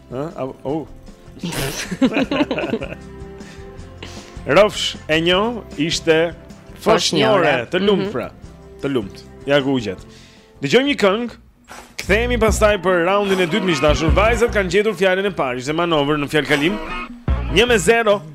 Ë, au, au. Rofsh e një ishte foshnjore të mhm. lumt pra, të lumt. Ja ku u gjet. Dëgjojmë një këngë. Kthehemi pastaj për raundin e dytë miq të dashur. Vajzat kanë gjetur fjalën e parë, ishte manovra në fjalëkalim. 1 me 0.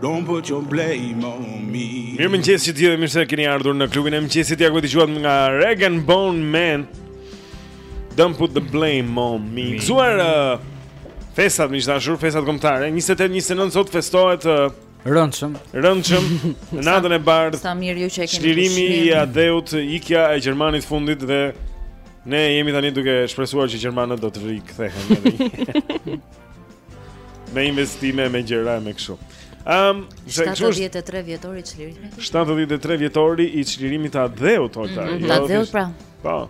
Don't put your blame on me. Mirëmëngjes të gjithë mirë se keni ardhur në klubin e mëngjesit. Ja ku e dëgjuat nga Rag'n'Bone Man. Don't put the blame on me. Gëzuar uh, festat miq të dashur, festat kombëtare. 28-29 sot festohet uh, Rëndshëm. Rëndshëm. Natën e bardhë. Sa mirë ju që e keni. Çlirimi i Atdheut, ikja e gjermanit të fundit dhe ne jemi tani duke shpresuar që gjermanët do të rikthehen. Me investime, me gjëra e me kështu um, 73 vjetori i çlirimit 73 vjetori i çlirimit të atdheut Olta mm -hmm. Të atdheut pra Pa po.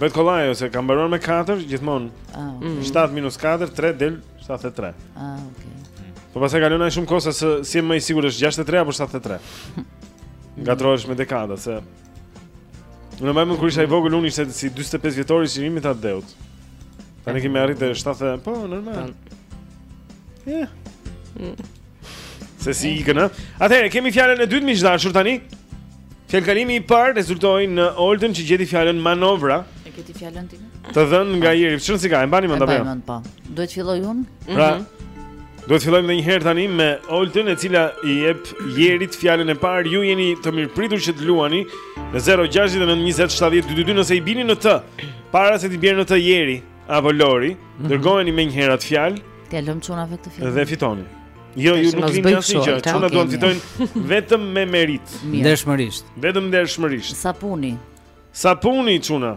Bëhet kollaj, se ka mbaruar me 4, gjithmonë ah, okay. 7 mhm. minus 4, 3, del 73 ah, okay. Po pastaj kalon aq shumë kohë sa s'je më i sigurt është 63 apo 73 Ngatërrohesh me dekada se Unë kur isha i vogël unë ishte si 45 vjetor i çlirimit t'atdheut. Tani kemi arritur te 70, po normal. Ja. Se si ikën, a? Atëherë, kemi fjalën e dytë miq të dashur tani Fjalëkalimi i parë rezultoi në Oltën që gjeti fjalën manovra E ke ti fjalën ti Të dhënë nga jeri Shurën si ka, e mbani më ndabja E mbani më ndabja Duhet të filloj unë Pra, mhm. Duhet të fillojmë dhe një herë tani me Olten e cila i jep jerit fjalën e parë Ju jeni të mirëpritur që të luani Në 0-6 në 27-22 nëse i bini në të Para se t'i bjerë në të jeri Apo lori mm -hmm. Dërgojeni me një herë atë fjalë T'ia lëmë çunave atë fjalë Dhe fitoni Jo, ju nuk vini asnjë gjë. Çunat duan të fitojnë vetëm me meritë. Ndershmërisht. Vetëm ndershmërisht. Sapuni. Sapuni çuna.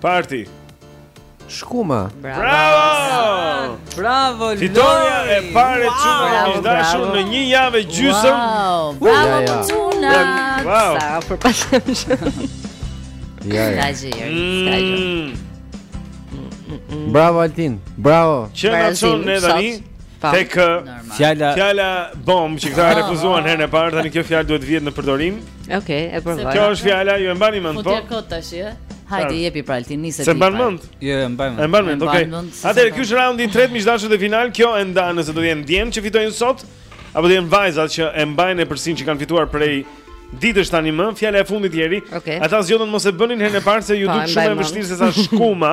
Party. Shkuma. Bravo. Bravo. Bravo. Fitorja e parë wow. çunave miq të dashur në një javë gjysëm. Wow. Bravo ja, ja. çuna. Wow. Sa për pashem. Ja, ja. Mm. Bravo Altin. Bravo. Çfarë na çon ne tani? Tek fjala fjala bombë që këta ah. refuzuan herën e parë, tani kjo fjalë duhet të vihet në përdorim. Okej, okay, e provoj. Kjo është fjala, ju e mbani mend po? Po ti kot tash, ë? Hajde jepi pra altin nisë ti. S'e mban mend? Jo, e mban mend. E mban mend, okay. Atëherë ky është raundi i tretë miq të dashur dhe final, kjo e ndan nëse do të jenë djem që fitojnë sot apo do jenë vajzat që e mbajnë epërsinë që kanë fituar prej ditësh tani më, fjala e fundit Jeri. Okay. Ata zgjodhën mos e bënin herën e parë se ju po dukej shumë e vështirë se sa shkuma.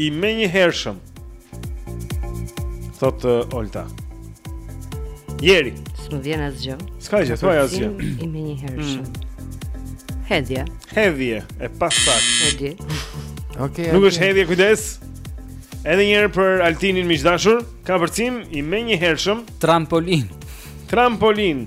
i menjëhershëm. Thotë uh, Olta. Jeri. S'më vjen asgjë. S'ka gjë, thua asgjë. I menjëhershëm. Mm. Hedhje. Hedhje e pasaktë. Hedhje. Okej. Okay, Nuk është hedhje, kujdes. Edhe një herë për Altinin miq të dashur, kapërcim i menjëhershëm. Trampolinë. Trampolinë.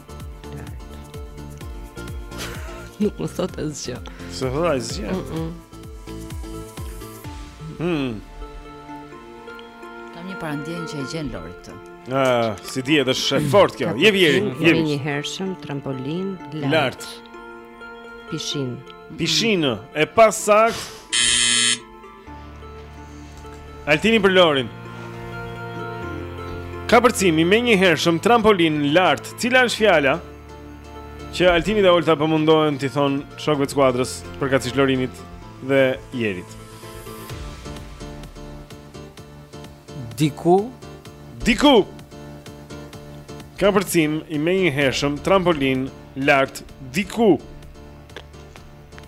Nuk më thotë asgjë S'të thotë asgjë mm -mm. Hmm Kam një parandjenjë që e gjen lori këtë Ah, s'i dihet është e fortë kjo. Je vjeri, i menjëhershëm trampolinë lart. Lart. Pishinë. Pishinë e pasaktë. Altini për Lorin. Kapërcim i menjëhershëm trampolinë lart, cila është fjala që Altini dhe Olta po mundohen t'i thonë shokëve të skuadrës përkatësisht Lorinit dhe Jerit. Diku, diku. Kapërcim i menjëhershëm trampolinë lart diku.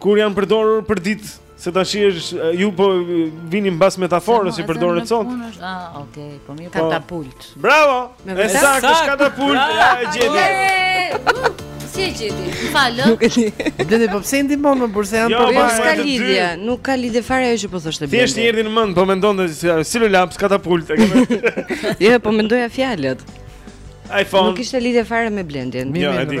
Kur janë përdorur për ditë Se tashi është, ju po vini mbas metaforës, s'i përdorin më sot. Ah, okej, po mirë po. Katapult. Bravo! E saktë është katapult, ja e gjeti. Si e gjeti? Falë. Nuk e di. Dhe dhe po pse ndihmon më burse janë jo, për vërë. Nuk ka lidhje, nuk ka lidhje fare ajo që po thoshte e bërë. Thjesht i erdhi në mend, po mendonte se, si lu laps, katapult. Ja, jo, po mendoja fjalët. iPhone. Nuk kishte lidhje fare me Blendin. Jo, e di.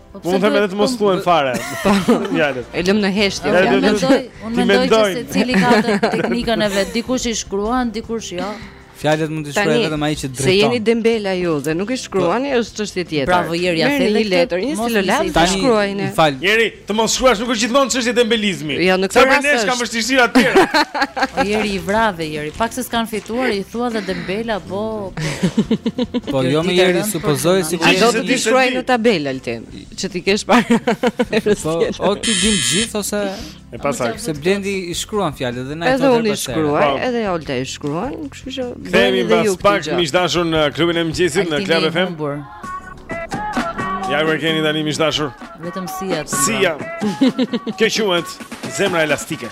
Po pse Mund të them duhet edhe të mos pun- thuhen fare. Fjalët. E lëm në heshtje. Unë Ja, mendoj, ja, unë ti mendoj që mendojnë. Secili ka atë teknikën e vet. Dikush i shkruan, dikush jo. Fjalët mund t'i shkruaj vetëm ai që drejton. Se jeni dembela ju dhe nuk i shkruani është çështje tjetër. Bravo, Jeri, ja Merrni the dhe një këtë. letër, një Mos celular mësej. dhe Tani, shkruajini. më fal. Jeri, të mos shkruash nuk është gjithmonë çështje dembelizmi. Jo, në këtë Sa rast nesh është. kam vështirësi atë. O Jeri i vrave Jeri, pak se s'kan fituar, i thua dhe Dembela, po Po jo me Jeri supozoj sikur do të shkruaj në tabelë Altin, që t'i kesh para. Po o t'i dimë gjithë ose e pastaj. Se Blendi i shkruan fjalët dhe na i thotë pastaj. Edhe unë i shkruaj, po. edhe Olta i shkruan, kështu që kemi pas pak miq të dashur në klubin e mëngjesit në Club FM. Ja ku keni tani miq të dashur. Vetëm Sia. Sia. Kjo quhet zemra elastike?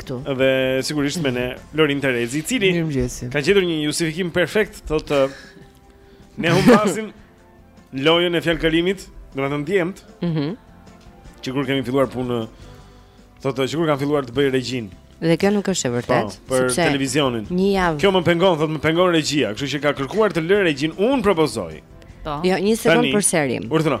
këtu. Dhe sigurisht me ne Lorin Terezi, i cili ka gjetur një justifikim perfekt, thotë ne humbasim lojën e fjalëkalimit, domethënë djemt. Mhm. Mm që kur kemi filluar punë, thotë që kur kam filluar të bëj regjin. Dhe kjo nuk është e vërtetë, po, për sepse televizionin. Një javë. Kjo më pengon, thotë më pengon regjia, kështu që ka kërkuar të lërë regjin, unë propozoj. Po. Jo, një sekond për sqarim. Urdhëro.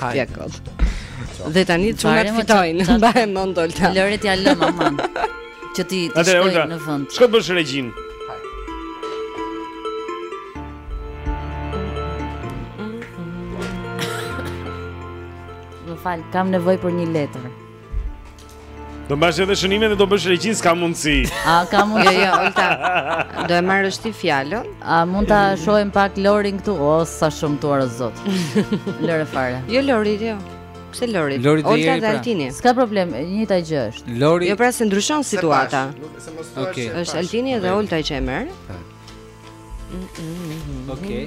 Hajde. Ja kot. Dhe tani çunat fitojnë. Mbahe mend Olta. Lëre ti alë mamën. Që ti të shkoj në vend. Shko të bësh regjin. Më fal, kam nevojë për një letër. Do mbash edhe shënime dhe do bësh regjin s'ka mundësi. A ka mundësi? Jo, jo, Olta. Do e marrësh ti fjalën? A mund ta shohim pak Lorin këtu? O sa shumë tuar zot. Lore fare. Jo Lori, jo. Pse Lori? Lori dhe Jeri pra. Altini. S'ka problem, e njëjta gjë është. Lori. Jo pra se ndryshon situata. Okej. Është Altini dhe Olta që e merr. Okej.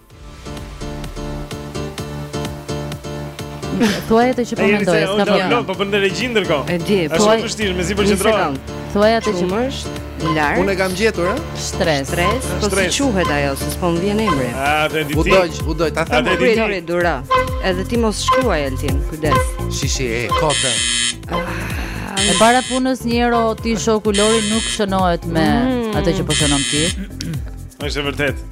Thuaj atë që po mendoj, s'ka problem. Po bën dhe regji ndërkohë. E di, po. Është vështirë, mezi po qendron. Thuaj atë që më është larg. Unë e kam gjetur, ë? Stres. Stres. Po si quhet ajo, se s'po më vjen emri. A, atë e di ti. Unë doja, unë doja, ta them. Atë e di dura. Edhe ti mos shkruaj Altin, kujdes. Shi shi e kota. Ah, e para punës një euro ti shoku Lori nuk shënohet me mm. atë që po shënon ti. Është vërtet.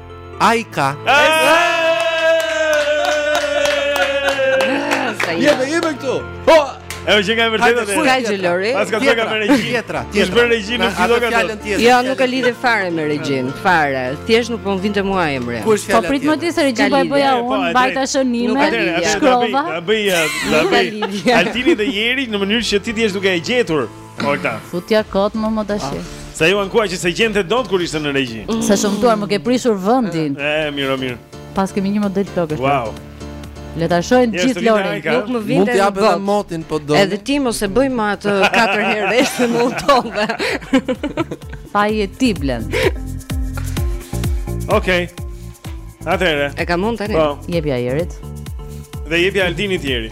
Ai ka. Jemi, jemi këtu. Po. E vjen nga vërtetë. Ku ka gjë Lori? Pas ka thënë me regjin. Tjetra, tjetra. Ti bën regjin në çdo gjë. Jo, nuk ka lidhje fare me regjin, fare. Thjesht nuk po vinte mua emri. Ku është po fjala? Po prit more ti se regjinë po e bëja po, unë, mbajta shënime. Shkrova. Bëj, bëj. Altini dhe Jeri në mënyrë që ti thjesht duke e gjetur. Olta. Futja kot më më tash. Ah. Sa ju ankua që se gjente dot kur ishte në regji. Mm. Sa shëmtuar më ke prishur vendin. E, e mirë, mirë. Pas kemi një model flokësh. Wow. Le ta shohin gjithë Lorin, nuk më vjen. Mund të japë edhe motin po do. Edhe ti mos e bëj më atë katër herë vesh se më udhove. Faje ti blen. Okej. Atëre. E kam mund tani. Po. Jepi ajerit. Dhe jepi Aldinit ieri.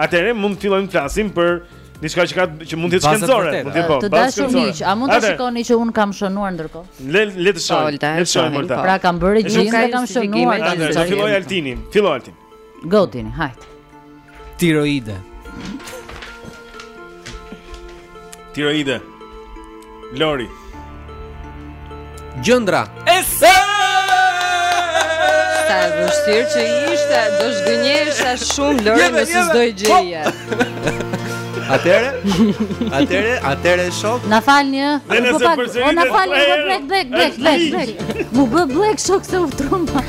Atëherë mund të fillojmë të flasim për diçka që ka që mund të jetë shkencore, mund të jetë po. Të dashur miq, a mund ta shikoni që unë kam shënuar ndërkohë? Le le të shohim. Le të shohim për ta. Pra kam bërë gjë që kam shënuar. Atëherë filloi Altini, filloi Altin. Gotin, hajt. Tiroide. Tiroide. Lori. Gjëndra. Esa! Sa e vështirë që ishte, do zhgënjesha shumë Lori nëse s'do e gjeje. Atere, atere, atere shok Na falni po O na falni dhe blek, blek, blek, blek Mu bë blek shok se u tremba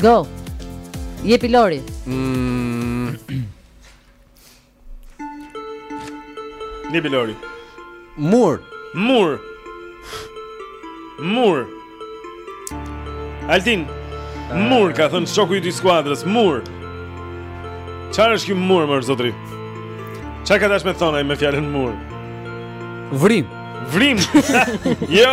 Go. Jepi Lori. Mm. Jepi Lori. Mur. Mur. Mur. Altin. Mur ka thënë shoku i dy skuadrës, mur. Çfarë është ky mur mor zotëri? Ça ka dasht me thonë me fjalën mur? Vrimë. Vrimë. jo.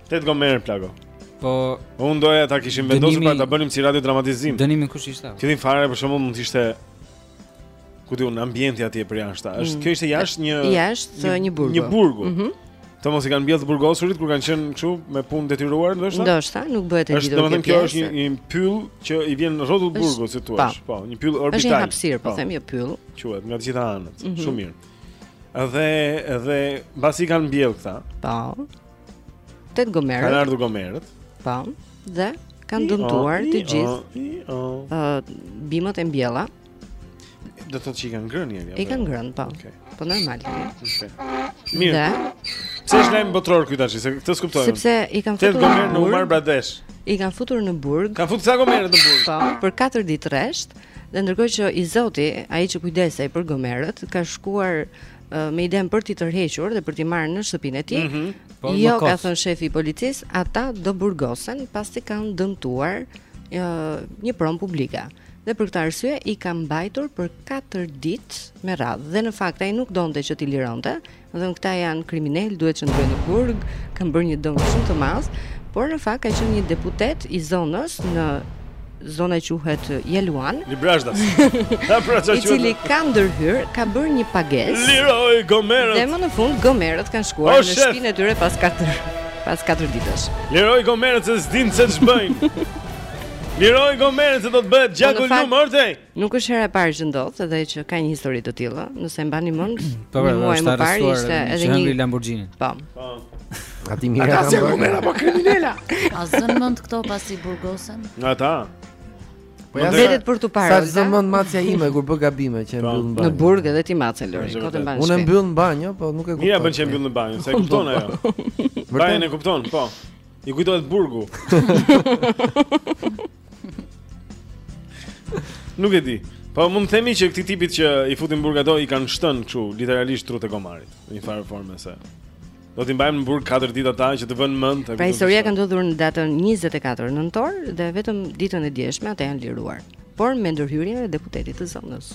Tetë gomerë plagë. Po, Po unë doja ta kishim vendosur Dënimi- pra ta bënim si radio dramatizim. dënimi kush ishte? apo? Fillim fare për shembull mund të ishte ku di unë ambienti atje për jashtë. a? Është Mm. kjo ishte jashtë një Jashtë e, një burgu. Një burgu. Mhm. Të mos i kanë mbjellë të burgosurit kur kanë qenë kështu me punë të detyruar ndoshta. Ndoshta nuk bëhet e. Është ditur domethënë kjo është një pjesë. një pyll që i vjen rrotull Është- burgut si thua. Po, një pyll Është një orbital. hapësirë, po them, jo pyll. quhet nga të gjitha anët. Mhm. Shumë mirë. Edhe edhe mbasi kanë mbjell këta, Po. Tetë gomerët. Kanë ardhur gomerët. Po. Dhe kanë dëmtuar të gjithë ë bimët e mbjella. Do të thotë që i kanë ngrënë njëri. I kanë ngrënë, po. Okej. Po normal. Okej. Mirë. Dhe pse është lajm botëror ky tash, se këtë s'kuptoj. Sepse i kanë futur në burg. Në Uttar Pradesh. I kanë futur në burg. Kanë futur sa gomerët në burg. Po, për 4 ditë rresht. Dhe ndërkohë që i zoti, ai që kujdesej për gomerët, ka shkuar me idenë për t'i tërhequr dhe për t'i marrë në shtëpinë e tij. Mm -hmm. Por jo, ka thënë shefi i policisë, ata do burgosen pasi kanë dëmtuar një, një pronë publike. Dhe për këtë arsye i ka mbajtur për 4 ditë me radhë. Dhe në fakt ai nuk donte që t'i lironte, ka thënë këta janë kriminelë, duhet të qëndrojnë në burg, kanë bërë një dëm shumë të madh, por në fakt ka qenë një deputet i zonës në zona quhet Jalaun. Librazhdas. Ta pra ça quhet? I cili ka ndërhyrë, ka bërë një pagesë. Liroji gomerët. Dhe më në fund gomerët kanë shkuar në shpinën e tyre pas katër pas katër ditësh. Liroji gomerët se s'din se ç'bëjnë. Liroji gomerët se do të bëhet gjaku lum ortej. Nuk është hera e parë që ndodh dhe që ka një histori të tillë. Nëse e mbani mend, po para, muaj më parë ishte edhe një Lamborghini. Po. Po. Ata si gomerë apo kriminelë? A zën mend këto pasi i burgosën? Nga ta. Po ja mbetet për t'u parë. Sa zën mend macja ime kur bë gabime që e po. mbyll në banjë. Në burg edhe ti mace Lori, kot e mban. Unë e mbyll në banjë, po nuk e kupton. Mira bën që e mbyll në banjë, se e kupton ajo. Vërtet e kupton, po. I kujtohet burgu. Nuk e di. Po mund të themi që këtij tipit që i futi në burg ato i kanë shtën kështu literalisht trutë e gomarit në një farë forme se do t'i mbajmë në burg 4 ditë ata që të vënë mend apo. Pra historia ka ndodhur në datën 24 nëntor dhe vetëm ditën e djeshme ata janë liruar, por me ndërhyrjen e deputetit të zonës.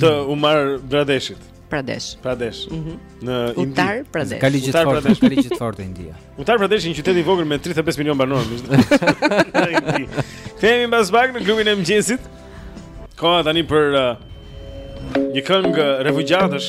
Të Umar Bradeshit. Pradesh. Pradesh. Mm -hmm. Në Indi. Utar Pradesh. Ka ligjet fort, Pradesh. ka ligjet fort në Indi. Utar Pradesh një qytet i vogël me 35 milionë banorë. Kthehemi mbas pak në klubin e mëngjesit. Koha tani për uh, një këngë refugjatësh.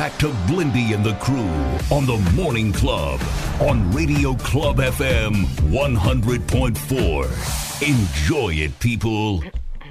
back to Blindy and the crew on the Morning Club on Radio Club FM 100.4. Enjoy it people.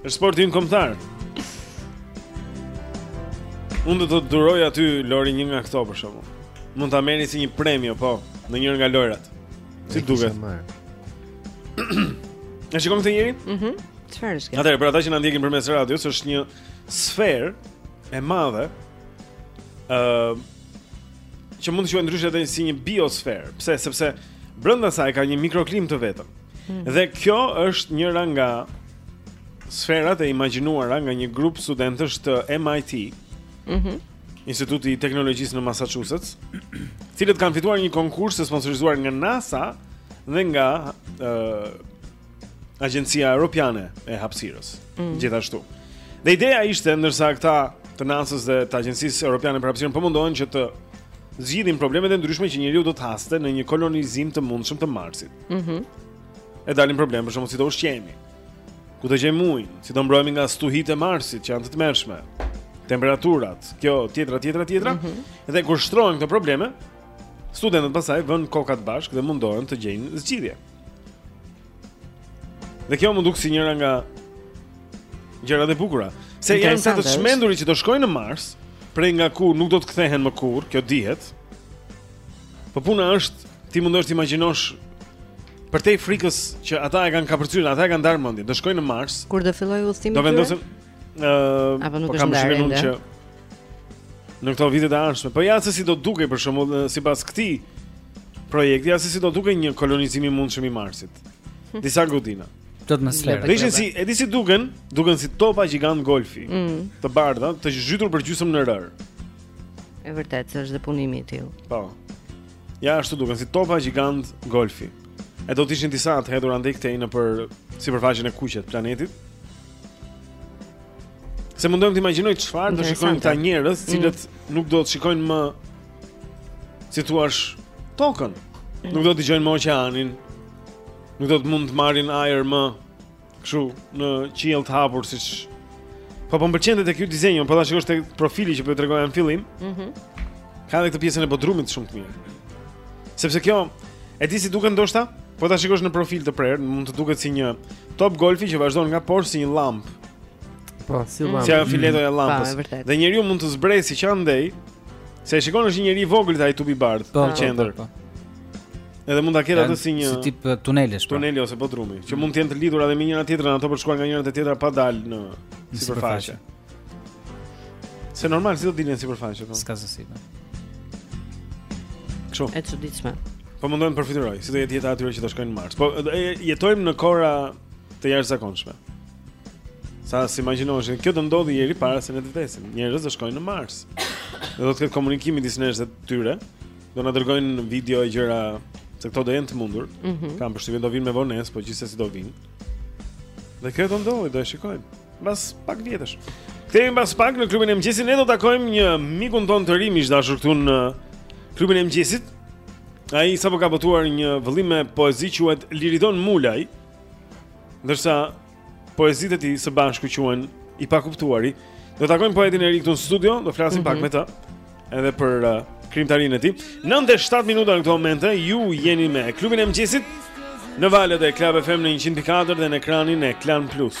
Është sporti ynë kombëtar. Unë do të të dhuroj aty Lori një nga këto për shembull. Mund ta merrni si një premio, po, në njërën nga lojrat. Si duket? E shikon këtë njeri? Mhm. Mm Çfarë është kjo? Atëherë, për ata që na ndjekin përmes radios, është një sferë e madhe. ë uh, që mund të quhet ndryshe edhe si një biosferë. Pse? Sepse uh, Brenda saj ka një mikroklimë të veten. Hmm. Dhe kjo është njëra nga sferat e imagjinuara nga një grup studentësh të MIT. Mhm. Mm Instituti i Teknologjisë në Massachusetts, të cilët kanë fituar një konkurs të sponsorizuar nga NASA dhe nga ë uh, Agjencia Europiane e Hapësirës. Mm. Gjithashtu. Dhe ideja ishte ndërsa këta të NASA-s dhe të Agjencisë Europiane për Hapësirën po mundohen që të zgjidhin problemet e ndryshme që njeriu do të haste në një kolonizim të mundshëm të Marsit. Mhm. Mm e dalin probleme për shembull si do ushqehemi. Ku do gjejmë ujin? Si do mbrohemi nga stuhitë e Marsit që janë të tmerrshme? Temperaturat, kjo tjetra tjetra tjetra, mm -hmm. dhe kur shtrohen këto probleme, studentët pastaj vënë kokat bashkë dhe mundohen të gjejnë zgjidhje. Dhe kjo m'u duk si njëra nga gjërat e bukura, se janë ca të çmendurit që do shkojnë në Mars, prej nga ku nuk do të kthehen më kurrë, kjo dihet. Po puna është ti mundosh të imagjinosh përtej frikës që ata e kanë kapërcyer, ata e kanë ndarë mendjen, do shkojnë në Mars. Kur do fillojë udhëtimi? Do vendosen. Tyre? Ëh, apo nuk po është ndarë ende. Që... Në këto vite të ardhshme, po ja se si do dukej për shembull sipas këtij projekti, ja se si do dukej një kolonizim i mundshëm i Marsit. Hm. Disa godina. Do të na slerë. Dhe e di si duken, duken si topa gjigant golfi. Mm. Të bardha, të zhytur për gjysmë në rërë. E vërtetë, se është dhe punimi i tillë. Po. Ja ashtu duken si topa gjigant golfi. E do të ishin disa të hedhur andej këtej nëpër sipërfaqen e kuqe të planetit. Se mundohem të imagjinoj çfarë do shikojnë këta njerëz, të mm. cilët mm. nuk do të shikojnë më si thua tokën. Mm. Nuk do të dëgjojnë më oqeanin. Nuk do të mund të marrin ajër më kështu në qiell të hapur siç Po po më pëlqente te kjo dizenjo, po ta shikosh te profili që po e tregoja në fillim. Mhm. Mm Ka edhe këtë pjesën e bodrumit shumë të mirë. Sepse kjo, e di si duket ndoshta, po ta shikosh në profil të prerë, mund të duket si një top golfi që vazhdon nga poshtë si një llambë. Po, si llambë. Si ajo filetoja e llambës. Po, dhe njeriu mund të zbresë që andej, se e shikon është një njeri i vogël ai tubi i bardhë po, në po, qendër. Po, Edhe mund ta ketë atë si një si tip uh, tunelesh. Po. Tuneli ose bodrumi, që mund të jenë të lidhura edhe me njëra tjetrën, ato për shkuar nga njëra te tjetra pa dalë në sipërfaqe. Se normal si do dilin në sipërfaqe. Po. S'ka sesi. Po. Kështu. E çuditshme. Po mundohem të përfytyroj, si do jetë jeta atyre që do shkojnë në Mars. Po jetojmë në kohëra të jashtëzakonshme. Sa ta imagjinosh, kjo do ndodhi deri para se ne të vdesim. Njerëz do shkojnë në Mars. Do të ketë komunikim midis nesh dhe tyre. Do na dërgojnë video e gjëra se këto do jenë të mundur. Mm -hmm. Kam përshtypjen do vinë me vonesë, po gjithsesi do vinë. Dhe kjo do ndodhi, do e shikojmë. Mbas pak vjetësh. Kthehemi mbas pak në klubin e mëngjesit. Ne do të takojmë një mikun tonë të ri, miq të dashur, këtu në klubin e mëngjesit. Ai sapo ka botuar një vëllim me poezi quhet Liridon Mulaj. Ndërsa poezitë e tij së bashku quhen I pakuptuari. Do të takojmë poetin e ri këtu në studio, do flasim mm -hmm. pak mhm. me të. Edhe për uh, krijimtarinë e tij 9 e 7 minuta në këto momente Ju jeni me klubin e mëngjesit Në valët e Club FM në 100.4 Dhe në ekranin e Klan Plus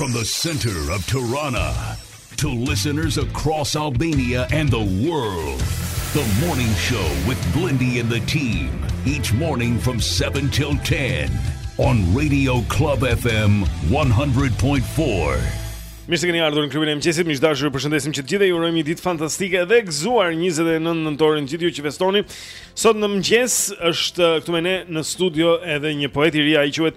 From the center of Tirana to listeners across Albania and the world. The morning show with Blendi and the team each morning from 7 till 10 on Radio Club FM 100.4. Mirë se keni ardhur në klubin e mëngjesit. Miq të dashur, ju përshëndesim që të gjithë ju urojmë një ditë fantastike dhe gëzuar 29 nëntorin gjithë ju që festoni. Sot në mëngjes është këtu me ne në studio edhe një poet i ri, ai quhet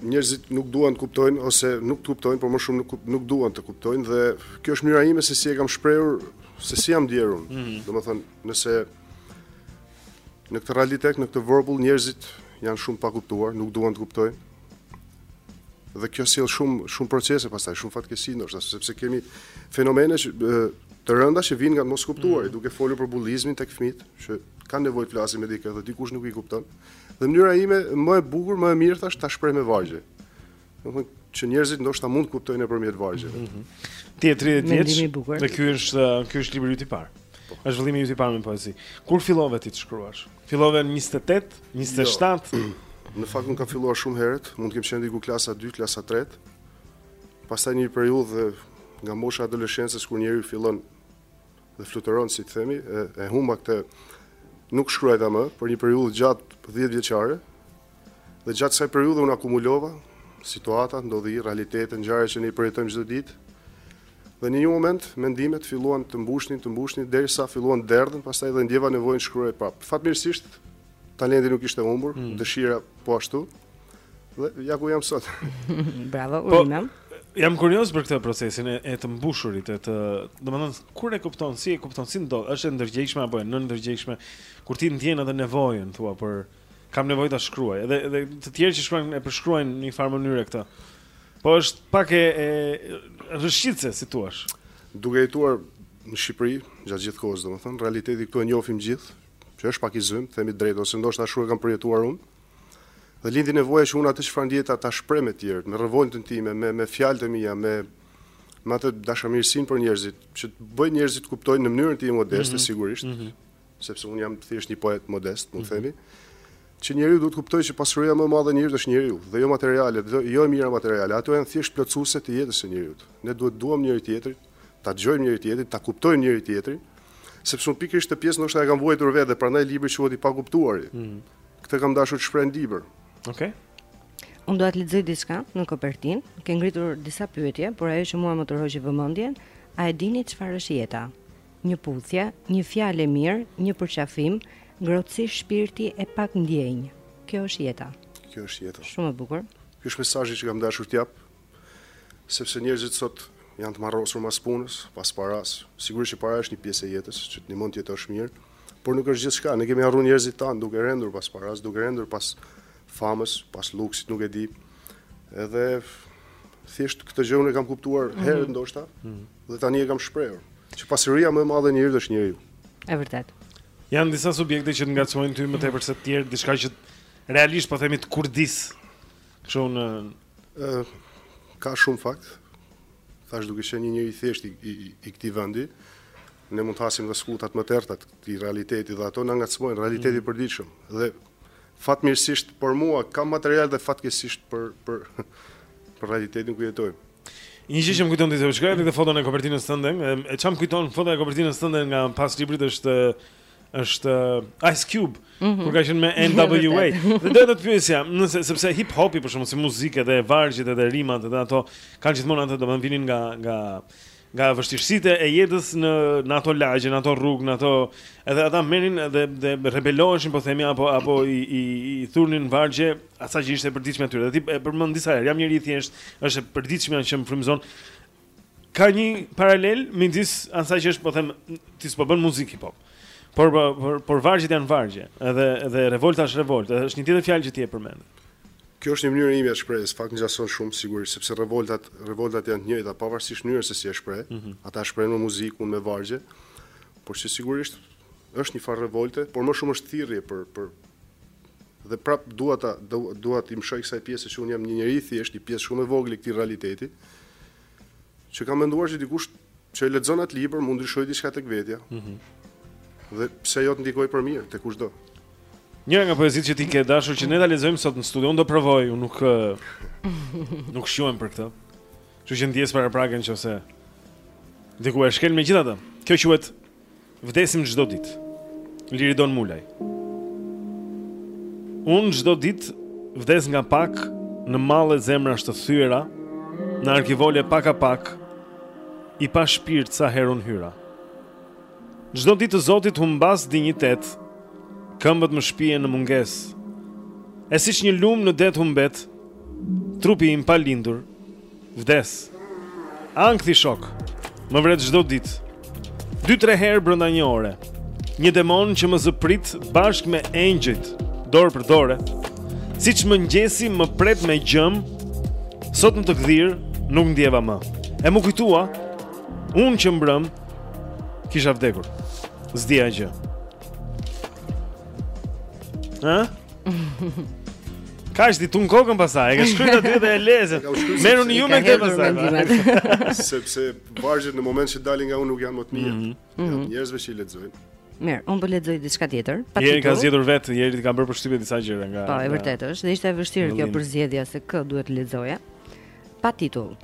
njerëzit nuk duan të kuptojnë ose nuk të kuptojnë, por më shumë nuk nuk duan të kuptojnë dhe kjo është mënyra ime se si e kam shprehur, se si jam ndjerë. Mm -hmm. Domethënë, nëse në këtë realitet, në këtë vorbull njerëzit janë shumë pa kuptuar, nuk duan të kuptojnë. Dhe kjo sjell shumë shumë procese pastaj, shumë fatkeqësi ndoshta, sepse kemi fenomene që të rënda që vijnë nga të mos kuptuarit, mm -hmm. duke folur për bullizmin tek fëmijët, që kanë nevojë të flasin me dikë dhe dikush nuk i kupton. Dhe mënyra ime më e bukur, më e mirë thash ta shpreh me vargje. Domethënë që njerëzit ndoshta mund të kuptojnë nëpërmjet vargjeve. Mm -hmm. Ti je 30 vjeç. Dhe ky është ky është libri yt i parë. Po. Është vëllimi yt i parë me poezi. Kur fillove ti të shkruash? Fillove në 28, 27. Jo. Në fakt unë kam filluar shumë herët, mund të kem qenë diku klasa 2, klasa 3. Pastaj një periudhë nga mosha adoleshencës kur njeriu fillon dhe fluturon si të themi, e humba këtë nuk shkruajta më për një periudhë gjatë 10 vjeçare. Dhe gjatë kësaj periudhe unë akumulova situata, ndodhi realitete, ngjarje që ne i përjetojmë çdo ditë. Dhe në një moment mendimet filluan të mbushnin, të mbushnin derisa filluan derdhen, pastaj edhe ndjeva nevojën të shkruaj prapë. Fatmirësisht Talenti nuk ishte humbur, mm. dëshira po ashtu. Dhe ja ku jam sot. Bravo, po, urime. Po, jam kurioz për këtë procesin e, e të mbushurit, e të, domethënë, kur e kupton, si e kupton, si ndodh, është e ndërgjegjshme apo e nëndërgjegjshme kur ti ndjen edhe nevojën thua po kam nevojë ta shkruaj. Edhe edhe të tjerë që shkruajnë e përshkruajnë në një farë mënyre këtë. Po është pak e, e rëshqitëse, si thua. Duke jetuar në Shqipëri gjatë gjithë kohës, domethënë, realiteti këtu e njohim gjithë, që është pak i zymtë, të themi të drejtën, ose ndoshta ashtu e kam përjetuar unë, dhe lindi nevoja që unë atë çfarë ndjeta ta shpreh me të tjerët, me revoltën time, me me fjalët e mia, me me atë dashamirësinë për njerëzit, që të bëj njerëzit të kuptojnë në mënyrën time modeste mm -hmm. sigurisht, mm -hmm. sepse unë jam thjesht një poet modest, mund të mm -hmm. themi, që njeriu duhet të kuptojë që pasuria më e madhe e njeriut është njeriu, dhe jo materialet, dhe jo e mira materiale, ato janë thjesht plotësuese të jetës së njeriu. Ne duhet duam njëri tjetrin, ta dëgjojmë njëri tjetrin, ta kuptojmë njëri tjetrin, sepse unë pikërisht këtë pjesë ndoshta e kam vuajtur vetë dhe prandaj libri quhet i pakuptuari. Mm. Këtë kam dashur të shpreh në libër. Okej. Okay. Unë dua të lexoj diçka në kopertinë. Ke ngritur disa pyetje, por ajo që mua më tërhoqi vëmendjen, a e dini çfarë është jeta? Një puthje, një fjalë e mirë, një përqafim, ngrohtësi shpirti e pak ndjenjë. Kjo është jeta. Kjo është jeta. Shumë e bukur. Ky është mesazhi që kam dashur të jap Sepse njerëzit sot janë të marrosur mas punës, pas parasë. Sigurisht që paraja është një pjesë e jetës, që të ndihmon të jetosh mirë, por nuk është gjithçka. Ne kemi harruar njerëzit tanë duke rendur pas parasë, duke rendur pas famës, pas luksit, nuk e di. Edhe thjesht këtë gjë unë e kam kuptuar mm -hmm. herët ndoshta mm -hmm. dhe tani e kam shprehur që pasuria më e madhe e njeriut është njeriu. Është vërtet. Janë disa subjekte që të ngacmojnë ty më tepër se të tjerë, diçka që realisht po themi të kurdis Kështu ë ka shumë në fakt. Thashë duke qenë një njeri i thjeshtë i, i, i këtij vendi, ne mund të hasim nga skutat më të errta të këtij realiteti dhe ato na ngacmojnë realiteti i mm. përditshëm. Dhe fatmirësisht për mua ka material dhe fatkeqësisht për për për realitetin ku jetojmë. Një gjë që më kujton ti se u shkruaj këtë foton e kopertinës tënde, e ç'më kujton foto e kopertinës tënde nga pas librit është është uh, Ice Cube mm -hmm. kur ka qenë me NWA. dhe do të të pyesja, nëse sepse hip hopi për shkak si muzikë dhe vargjet dhe rimat dhe ato kanë gjithmonë ato domethënë vinin nga nga nga vështirësitë e jetës në në ato lagje, në ato rrugë, në ato edhe ata merrin dhe dhe rebeloheshin po themi apo apo i i, i thurnin vargje asaj që ishte e përditshme aty. Dhe ti e përmend disa herë, jam njeri i thjeshtë, është e përditshmja që më frymëzon. ka një paralel midis asaj që është po them ti s'po bën muzikë hip hop. Por por por vargjet janë vargje, edhe edhe revolta është revoltë, edhe është një tjetër fjalë që ti e përmend. Kjo është një mënyrë e ime e shprehjes, në fakt ngjason shumë sigurisht sepse revoltat revoltat janë të njëjta pavarësisht mënyrës se si e shpreh. Mm -hmm. Ata shprehen me muzikë, unë me vargje. Por që sigurisht është një farë revolte, por më shumë është thirrje për për dhe prap dua ta dua t'i mëshoj kësaj pjese që unë jam një njeri i thjeshtë, një pjesë shumë e vogël e këtij realiteti. Që kam menduar që dikush që e lexon atë libër mund të ndryshojë diçka tek vetja. Ëh. Mm -hmm. Dhe pse jo të ndikojë për mirë te kushdo. Njëra nga poezitë që ti ke dashur që ne ta lexojmë sot në studio, unë do provoj, unë nuk nuk shquhem për këtë. Kështu që ndjesë paraprake nëse diku e shkel megjithatë. Kjo quhet Vdesim çdo ditë. Liridon Mulaj. Unë çdo ditë vdes nga pak në mallet zemrash të thyera, në arkivole pak a pak i pashpirt sa herë unë hyra. Çdo ditë të Zotit humbas dinjitet, këmbët më shpien në mungesë. E siç një lum në det humbet, trupi im pa lindur, Vdes. Ankthi shok. Më vret çdo ditë. Dy tre herë brenda një ore. Një demon që më zë pritë bashkë me engjëjt, dorë për dore. Siç mëngjesi më pret me gjëmë, sot në të gdhirë nuk ndjeva më. E m'u kujtua unë që mbrëmë kisha vdekur. S'dija gjë. Ha? Ka e shtyn kokën pasaj, e ka shkru aty dhe e lezet Merun ju me këtë pasaj Sepse vargjet në moment që dalin nga unë nuk janë më të miat mm -hmm. Njerëzve që i lexojnë Mirë, unë po lexoj diçka tjetër. Eri ka zgjedhur vetë, Erit i ka bërë përshtypje disa gjëra nga. Po, e vërtetë është, dhe ishte e vështirë kjo përzgjedhja se kë duhet lexoja. Pa titull.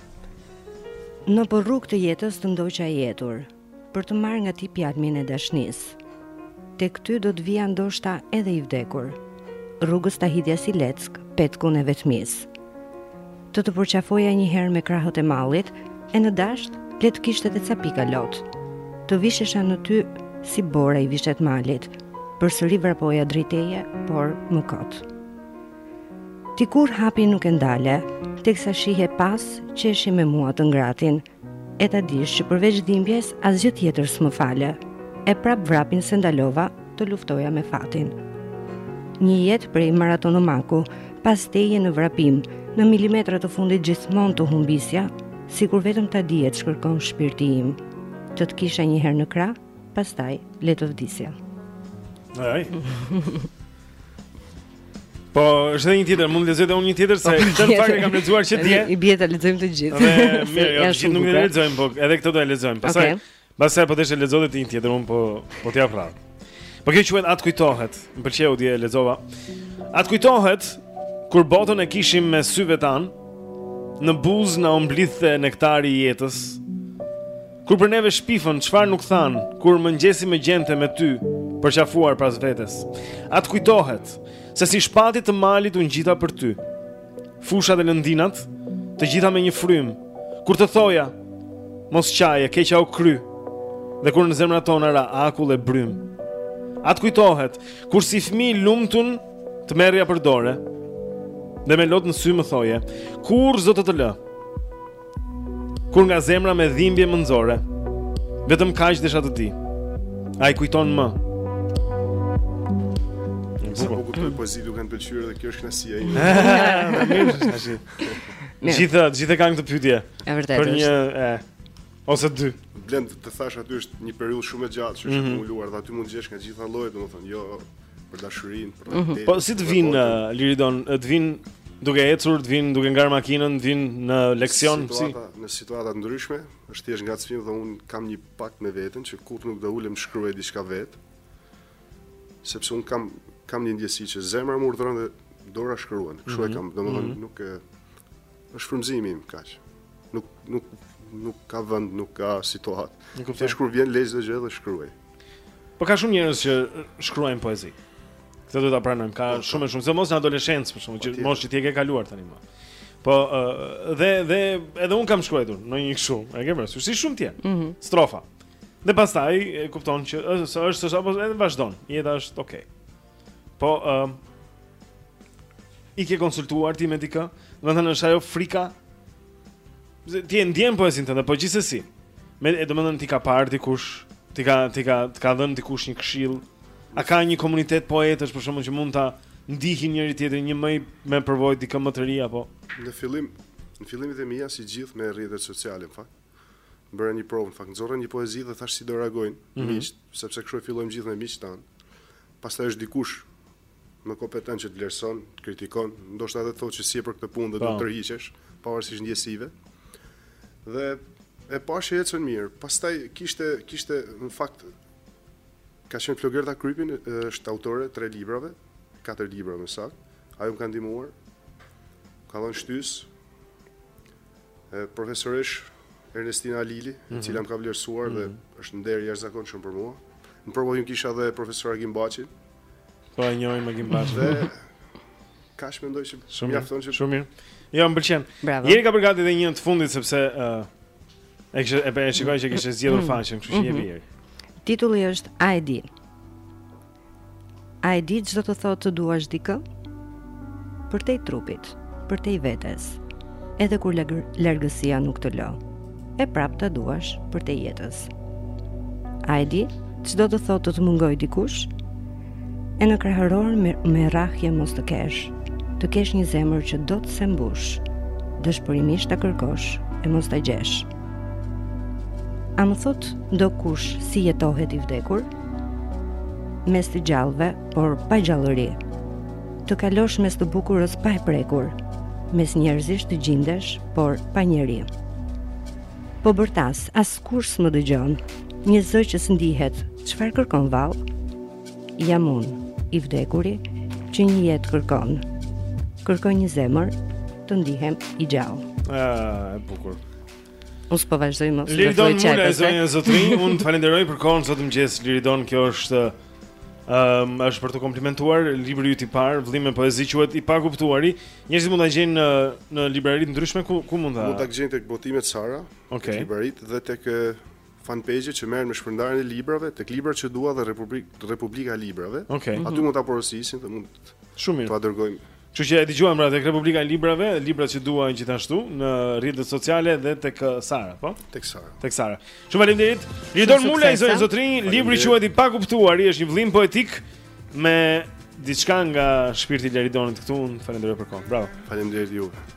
Nëpër rrugë të jetës të ndoqa i etur, Për të marrë nga ti pjalmin e dashnisë. Tek ty do të vija ndoshta edhe i vdekur. Rrugës ta hidhja si leckë petkun e vetmisë. Të të përqafoja një herë me krahët e mallit, e në dashtë le të kishte edhe ca pika lot. Të vishesha në ty si bora i vishet malit. Përsëri vrapoja drejt teje, por më kot. Ti kurrë hapin nuk e ndale, teksa shihe pas qeshje me mua të ngratin. E ta dish që përveç dhimbjes asgjë tjetër s'më fale. E prapë vrapin s'e ndalova të luftoja me fatin. Një jetë prej maratonomaku, pas teje në vrapim, në milimetrat e fundit gjithmonë të humbisja, sikur vetëm ta dije ç'kërkon shpirti im. Të të kisha një herë në krah, pastaj le të vdisja. Ajaj. Po, është edhe një tjetër, mund të lexoj edhe unë një tjetër se këtë po, në fakt e kam lexuar që dje. I bie ta lexojmë të gjithë. Dhe mirë, jo, gjithë nuk e lexojmë, po edhe këtë do e lexojmë. Pastaj, pastaj po deshe lexo edhe një tjetër, unë po po t'ia jap. Po kjo quhet A t'kujtohet. Më pëlqeu dhe e lexova. A t'kujtohet kur botën e kishim mes syve tanë, në buzë na u mblidhte nektari i jetës. Kur për neve shpifën, çfarë nuk thanë, kur mëngjesi më gjente me ty, përqafuar pas vetes. A të kujtohet, se si shpatit të malit u ngjita për ty. Fushat e lëndinat, të gjitha me një frymë, kur të thoja, mos qaj, e keqja u kry, dhe kur në zemrat tona ra akull e brymë. A të kujtohet, kur si fëmijë i lumtun të merrja për dore, dhe me lot në sy më thoje, kurrë s'do të të lë, Kur nga zemra me dhimbje më nxore Vetëm kaq desha të di A i kujton më Sa po kuptoj po jeni duke e pëlqyer dhe kjo është knaqsia ime. Mirë, tash. Gjithë, gjithë kanë këtë pyetje. Është vërtet. Për një e ose dy. Blend të thashë aty është një periudhë shumë e gjatë që është mhm. akumuluar dhe aty mund të gjesh nga gjitha llojet, domethënë, jo për dashurinë, për mhm. të. Po si të vijnë uh, Liridon, të vijnë duke ecur, të vijnë duke ngarë makinën, të vijnë në leksion, si në situata të ndryshme, është thjesht ngacmim dhe unë kam një pakt me veten që kurrë nuk do ulem shkruaj diçka vetë. Sepse unë kam kam një ndjesi që zemra më urdhëron dhe dora shkruan. Kështu e mhm. kam, domethënë mhm. nuk e Është frymëzimi im kaq. Nuk nuk nuk ka vend, nuk ka situatë. Ti kur vjen lë çdo gjë dhe shkruaj. Po ka shumë njerëz që shkruajnë poezi. Këtë duhet ta pranojmë. Ka po, po. shumë shumë, sidomos në adoleshencë për shkak të moshës që ti e ke kaluar tani më. Po dhe dhe edhe un kam shkruar në një kështu, e ke parasysh si shumë të tjerë. Mm -hmm. Strofa. Dhe pastaj e kupton që është është apo edhe vazhdon. Jeta është okay. Po, ë uh, i ke konsultuar ti me dikë? Domethënë është ajo frika. Ti e ndjen poezinë tënde, po gjithsesi. Me e domethënë t'i ka parë dikush, t'i ka t'i ka të ka dhënë dikush një këshillë. A ka një komunitet poetësh për shembull që mund ta ndihin njëri-tjetrin një më me përvojë dikë më të ri apo? Në fillim, në fillimet e mia si të gjithë me rrjetet sociale, në fakt. bëra një provë, në fakt nxora një poezi dhe thashë si do reagojnë mm -hmm. miqtë, sepse kështu e fillojmë të gjithë me miqtë tanë. Pastaj është dikush më kompetent që të vlerëson, të kritikon, ndoshta edhe thotë që s'je për këtë punë dhe do të po. tërhiqesh, pavarësisht ndjesive. Dhe e pashë që ecën mirë. Pastaj kishte kishte në fakt ka qenë Flogerta Krypi, është autore e tre librave, katër libra më saktë. Ajo më ka ndihmuar. Ka dhënë shtysë, Profesoreshë Ernestina Halili, e cila më ka vlerësuar dhe është nder i jashtëzakonshëm për mua. Në promovim kisha dhe profesor Agim Baçin. Po e njohim Agim Baçin. Dhe kaq mendoj që mjafton që shumë mirë. Jo, më pëlqen. Je, e ke përgatitur edhe një të fundit sepse ë uh, e kishe e, e shikoj që kishe zgjedhur mm. faqen, kështu që jemi mm-hmm. mirë. Titulli është A e di. A e di ç'do të thotë të duash dikë? Përtej trupit, përtej vetes, edhe kur largësia nuk të lë, e prapë ta duash përtej jetës. A e di ç'do të thotë të të mungojë dikush? E në kraharor më rrahje mos të kesh, të kesh një zemër që dot s'e mbush, dëshpërimisht ta kërkosh e mos ta gjesh. A më thotë dot kush si jetohet i vdekur? Mes të gjallëve, por pa gjallëri. Të kalosh mes të bukurës pa e prekur. Mes njerëzish të gjindesh, por pa njeri. Po bërtas, askush s'më dëgjon. Një zë që s'ndihet, çfarë kërkon vallë? Jam unë, i vdekuri, që një jetë kërkon. Kërkoj një zemër, të ndihem i gjallë. Ah, e bukur. Unë s'po vazhdoj më. Liridon Mula, zonja e zotërinj, unë të falenderoj për kohën sot në mëngjes Liridon, kjo është ëm um, është për t'u komplimentuar libri yt i parë, vëllim me poezi quhet I pakuptuari. Njerëzit mund ta gjejnë në në librari të ndryshme ku ku mund ta Mund ta gjejnë tek Botimet Sara, okay. tek libraritë dhe tek fanpage që merren me shpërndarjen e librave, tek librat që dua dhe Republik Republika e Librave. Okay. Aty mund ta porosisin dhe mund Shumë mirë. T'ua dërgojmë. Kështu që e dëgjuam pra tek Republika e Librave, librat që dua gjithashtu në rrjetet sociale dhe tek uh, Sara, po? Tek Sara. Tek Sara. Shumë faleminderit. Leridon Mulaj zonja zotërinj, libri quhet i pakuptuari, është një vllim poetik me diçka nga shpirti i Leridonit këtu. Unë të falënderoj për kohën. Bravo. Faleminderit juve.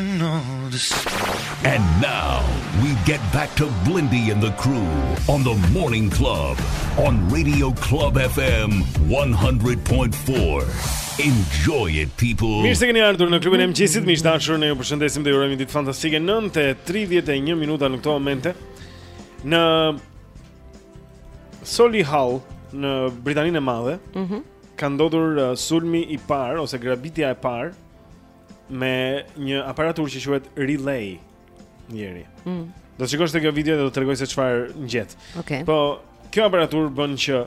And now we get back to Blindy and the crew on the Morning Club on Radio Club FM 100.4. Enjoy it people. Mirë se keni ardhur në klubin e mëngjesit. Miq të dashur, ne ju përshëndesim dhe ju urojmë një ditë fantastike. 9:31 minuta në këto momente. Në Solihull në Britaninë e Madhe. Mhm. Mm ka ndodhur uh, sulmi i parë ose grabitja e parë me një aparaturë që quhet relay njëri. Mm. Do të shikosh te kjo video dhe do të tregoj se çfarë ngjet. Okej. Okay. Po, kjo aparaturë bën që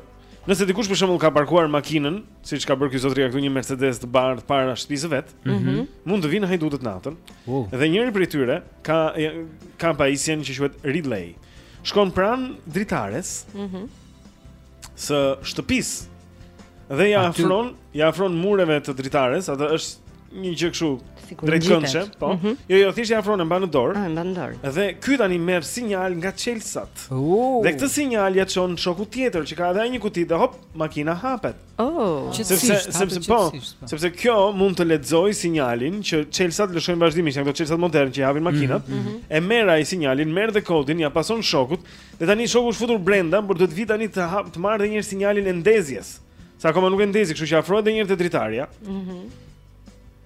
nëse dikush për shembull ka parkuar makinën, siç ka bërë ky zotëri këtu një Mercedes të bardhë para shtëpisë së vet, mm -hmm. mund të vijnë hajdutët natën. Uh. Dhe njëri prej tyre ka ka pajisjen që quhet relay. Shkon pranë dritares. Mhm. Mm së shtëpisë. Dhe ja afron, ty... ja afron mureve të dritares, atë është një gjë kështu drejtkëndëshe, po. Mm -hmm. Jo, jo, thjesht ja afron e mban në dorë. Ah, mban në dorë. Dhe ky tani merr sinjal nga çelësat. Uh. Dhe këtë sinjal ja çon shokut tjetër që ka edhe një kuti dhe hop, makina hapet. Oh, sepse sepse, sepse po, po, sepse kjo mund të lexojë sinjalin që çelësat lëshojnë vazhdimisht, janë këto çelësat modernë që i hapin makinat. Mm -hmm. E merr ai sinjalin, merr dhe kodin, ja pason shokut Dhe tani shoku është futur brenda, por duhet të vijë tani të hap të marrë edhe një herë sinjalin e ndezjes. Se akoma nuk e ndezi, kështu që afrohet edhe një herë te dritarja. Mhm. Mm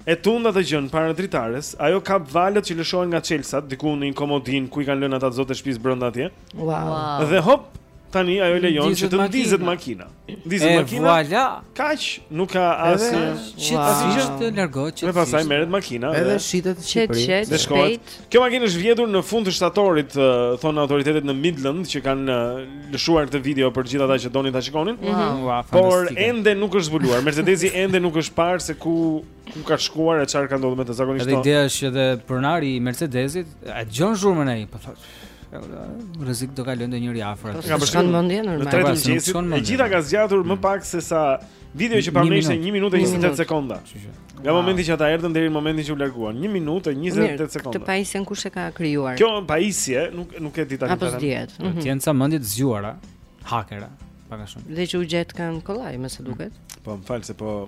e tund atë gjënë para dritares, ajo kap valët që lëshohen nga çelësat diku në një komodinë ku i kanë lënë ata të zotët e shtëpisë brenda atje. Wow. wow. Dhe hop, tani ajo lejon që të ndizet makina. makina. Ndizet makina. Voilà. Kaq, nuk ka asnjë. Qetësi që të largohet qetësi. Pastaj merret makina. Edhe shitet Shqipëri. Dhe shkohet. Kjo makinë është vjedhur në fund të shtatorit, thonë autoritetet në Midland që kanë lëshuar këtë video për gjithë ata që donin ta shikonin. Por ende nuk është zbuluar. Mercedesi ende nuk është parë se ku ku ka shkuar e çfarë ka ndodhur me të zakonisht. Edhe ideja është që edhe pronari i Mercedesit, e dëgjon zhurmën ai, po thotë rrezik do kalojë ndonjëri afër aty. Ka bërë mendje normal. Në tre të mëngjesit, e gjitha ka zgjatur më pak se sa video që pamë ishte 1 minutë e 28 sekonda. Nga momenti që ata erdhën deri në momentin që u larguan, 1 minutë e 28 sekonda. Këtë pajisjen kush e ka krijuar? Kjo pajisje nuk nuk e di tani. Apo dihet. Të jenë mhm. ca mendje të zgjuara, hakera. Pak a shumë. Dhe që u gjet kam kollaj, me sa duket. Mm. Po, më fal se po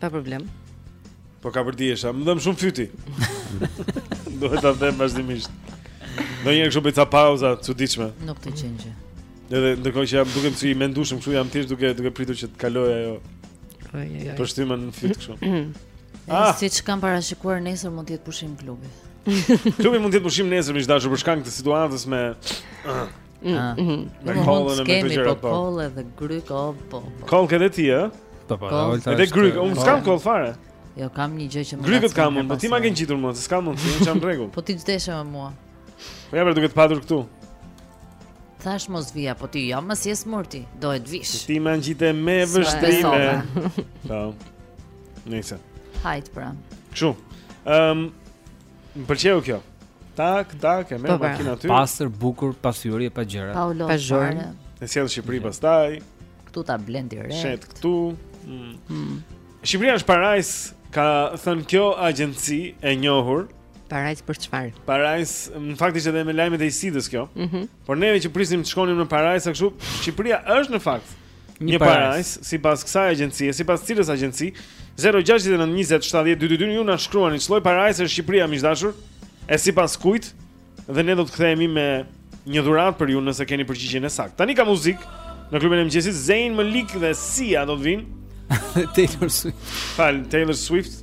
Pa problem. Po kam pirë diçka, më dhemb shumë fyti. Duhet ta them vazhdimisht. Ndonjëherë kështu bëj ca pauza të çuditshme. Nuk të gjen gjë. Edhe ndërkohë që jam duke si i mendueshëm kështu jam thjesht duke duke pritur që të kalojë ajo. Po jo jo. Po shtymën në fyt kështu. Ah, siç kam parashikuar nesër mund të jetë pushim klubi. klubi mund të jetë pushim nesër, miq të dashur, për shkak të situatës me Mm, ah. mm, mm. Me kollën e me grykët po. Kollë dhe grykë o po. po. Kollë ke ti ë? Po po. Edhe grykë, unë s'kam kollë fare. Jo, kam një gjë që më. Grykët kam unë, po ti ma ke ngjitur mua, se s'kam unë, unë jam në rregull. Po ti vdeshe me mua. Po ja për të të pasur këtu. Thashë mos vija, po ti jo, më si es morti, do të vish. Ti më ngjite me vështrime. Po. Nice. Hajt pra. Kshu. Ehm, Më pëlqeu kjo. Tak, tak, e merr po, po. makinën aty. Pastër, bukur, pa fyerje, pa gjëra. Pa ulë, pa zhurmë. E sjell në Shqipëri pastaj. Ktu ta blen direkt. Shet këtu. Mm. Mm. Shqipëria është parajsë, ka thënë kjo agjenci e njohur. Parajsë për çfarë? Parajsë, në fakt ishte edhe me lajmet e Isidës kjo. Mm -hmm. Por neve që prisnim të shkonim në parajsë sa kështu, Shqipëria është në fakt Një parajsë, sipas kësaj agjencie, sipas cilës agjenci, 0-6-9-20-70-22-2 ju na shkruani ç'lloj parajse është Shqipëria miq të dashur, e sipas kujt, dhe ne do të kthehemi me një dhuratë për ju nëse keni përgjigjen e saktë. Tani ka muzikë në klubin e mëngjesit, Zayn Malik dhe Sia do të vijnë. Taylor Swift. Fal, Taylor Swift.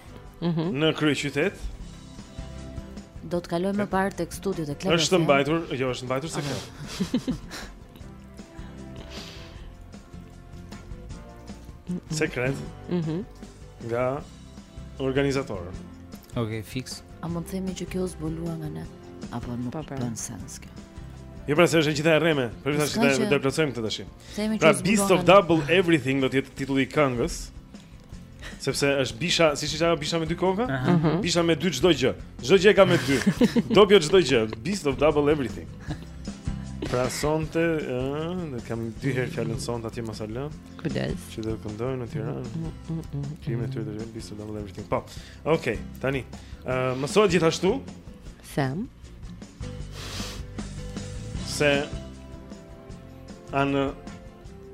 Mhm. Mm në kryeqytet. Do të kalojmë më parë tek studiot e Klevës. Është mbajtur, jo, është mbajtur sekret. Sekret. Mhm. Mm nga organizatorët. Okej, okay, fiks. A mund të themi që kjo është zbuluar nga ne apo nuk po, po. bën sens kjo? Jo pra se është gjitha e rreme, për gjithë atë do ta plotësojmë këtë tashi Pra Beast of Double Everything do të jetë titulli i këngës Sepse është bisha, si ishte ajo bisha me dy koka? Uh mhm. -huh. Bisha me dy çdo gjë. Çdo gjë e ka me dy. Dopjo çdo gjë. Beast of double everything. Pra sonte, uh, kam dy herë fjallën sonte atje mos e lër. Kujdes. Që do këndojnë në Tiranë. Mm, mm, mm, mm, mm. Që ime të të të Beast of double everything. Po, okej, okay, tani. Uh, mësohet gjithashtu. Sam. Se... Anë...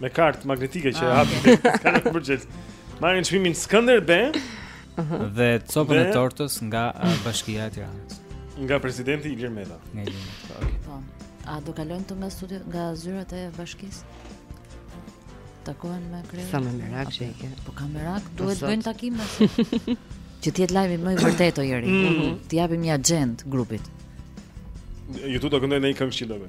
me kartë magnetike që e ah. hapin kanë në për çelësa. Marrin çmimin Skënderbe. Uh-huh. Dhe copën e tortës nga uh, Bashkia e Tiranës. Nga presidenti Ilir Meta. Nga Ilir Meta. Okej. Po. A do kalojnë nga studio nga zyrat e bashkisë? Takohen me kreun. Sa merak që ke. Po kam merak, po duhet të bëjnë takime. Që të jetë lajmi më i vërtetë o Jeri. Mm. Mhm. T'i japim një agjendë grupit. U2 do këndojnë një këngë shqiptare.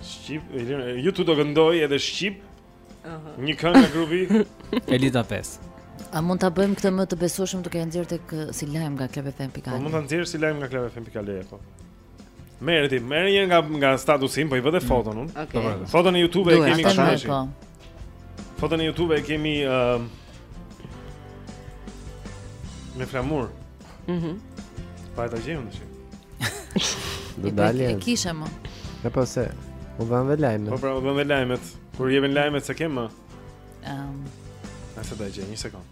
Shqip, U2 do këndojë edhe shqip. Aha. Një këngë nga grupi Elita 5. A mund ta bëjmë këtë më të besueshëm duke e nxjerrë tek eh, si lajm nga Club FM Pikale? Po mund ta nxjerrim si lajm nga Club FM pikë al po. Merre ti, merre një nga nga statusi im, po i vë dhe foton unë. Okay. Po, po, po. Foton e U2 e kemi këtu. Po. Foton e U2 e kemi uh, Me flamur Mhm mm Pa hë ta gjejmë një çikë Dhe dalje E kishe më E po se U dhanë dhe lajmet Po pra u dhanë dhe lajmet Kur jepen lajmet s'e kemi um. Ose ta gjejmë, një sekond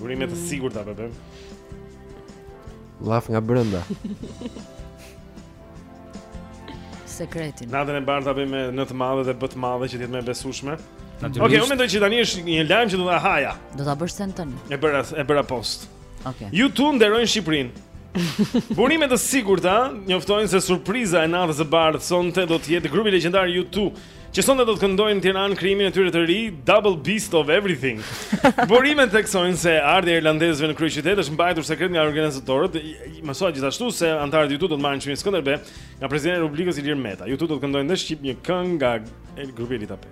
Burime të sigurta, bebe. Laf nga brenda. Sekretin. Natën e bardhë ta bëjmë në të madhe dhe bë të madhe që të jetë më e besueshme. Okej, okay, unë mendoj që tani është një lajm që do ta haja. Do ta bësh send tani. E bëra, e bëra post. Okej. Okay. U2 nderojnë Shqipërinë. Burime të sigurta njoftojnë se surpriza e natës së bardhë sonte do të jetë grupi legjendar U2, që sonte do të këndojnë në Tiranë krijimin e tyre të ri, Double Beast of Everything. Burimet theksojnë se ardhja e irlandezëve në kryeqytet është mbajtur sekret nga organizatorët. Mësohet gjithashtu se anëtarët e U2 do të marrin çmimin Skënderbe nga presidenti i Republikës Ilir Meta. U2 do të këndojnë dhe shqip një këngë nga grupi Elita P.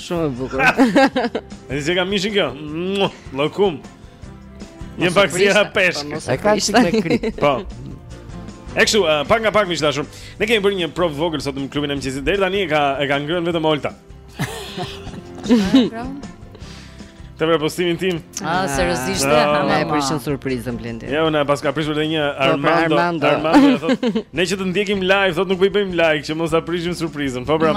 Shumë e bukur. Edhe si e ka mishin kjo? Lokum. Unë pak s'e ha peshk. Po, e ka çik me krip. Po. E kështu, uh, pak nga pak miq të dashur. Ne kemi bërë një provë vogël sot në klubin e mëngjesit. Deri tani e ka e ka ngrënë vetëm Olta. Të merr postimin tim A, ah, seriozisht de ama E po prishën surprizën, Blendi Jo, na e paska prishur dhe një po, Armando Armando, Armando thotë, Ne që të ndjekim live, thotë nuk po i bëjmë po like Që mos ta prishim surprizën Po pra,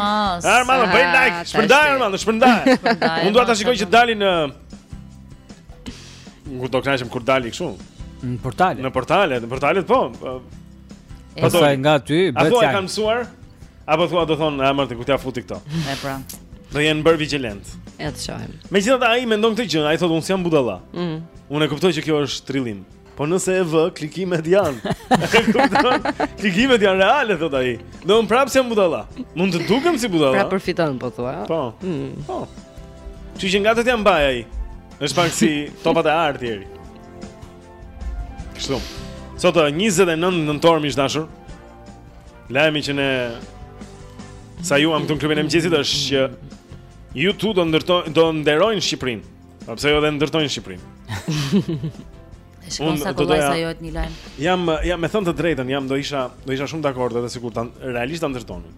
Armando, bëj ah, like Shpërndaj, Armando, shpërndaj Unë dua ta shikoj që të dali në Ku do kënaqem kur të dali kështu. Në portale. Në portale, në portale po. Pastaj nga ty bëhet. Ato e kanë mësuar? Apo thua do thonë, a more ti ku t'ia futi këto E pra Do jenë bërë vigjilent E të shohim Megjithatë ai mendon këtë gjënë, ai thotë unë s'jam budalla mm. Unë e kuptoj që kjo është trillim Po nëse e vë, klikimet janë Klikimet janë reale, thotë ai Dhe unë prapë s'jam budalla Mund të dukem si budalla Pra përfiton, po thua Po, mm. po Që që nga të t'ia mbajë ai është pak si topat e Artierit Kështu Sot 29 nëntor miq të dashur Lajmi që ne sajuam këtu në klubin e mëngjesit është që U2 do ndërtojnë do nderojnë Shqipërinë. Po pse jo dhe ndërtojnë Shqipërinë? Shikon sa kollaj sajohet një lajm. Jam jam me thënë të drejtën, jam do isha do isha shumë dakord edhe sikur ta realisht ta ndërtonin.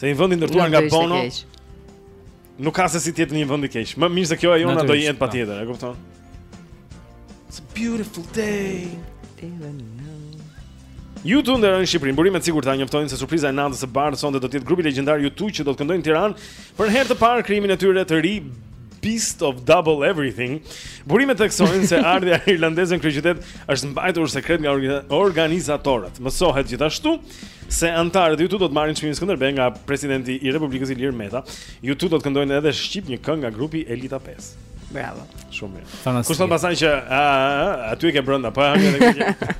Se një vend i ndërtuar nga Bono. Nuk ka se si të jetë një vend i keq Më mirë se kjo e jona do jetë po. patjetër, e kupton? It's a beautiful day U2 nderon Shqipërinë, burime të sigurta njoftojnë se surpriza e natës e bardhë sonte do të jetë grupi legjendar U2 që do të këndojë në Tiranë për herë të parë krijimin e tyre të ri Beast of Double Everything. Burimet theksojnë se ardhja e irlandezëve në kryeqytet është mbajtur sekret nga organizatorët. Mësohet gjithashtu se anëtarët e U2 do të marrin çmimin Skënderbej nga presidenti i Republikës Ilir Meta. U2 do të këndojnë edhe shqip një këngë nga grupi Elita 5. Bravo. Shumë mirë. Fantastik. Kushton pasaj që a, a, aty e ke brenda, po e hëngre edhe këtë.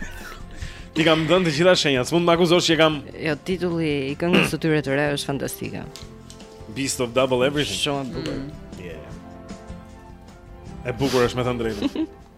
T'i kam dhënë të gjitha shenjat, s'mund të më akuzosh që kam Jo titulli i këngës së tyre të re është fantastike. Beast of Double Everything. Shumë e bukur. Yeah. E bukur është me thënë të drejtën.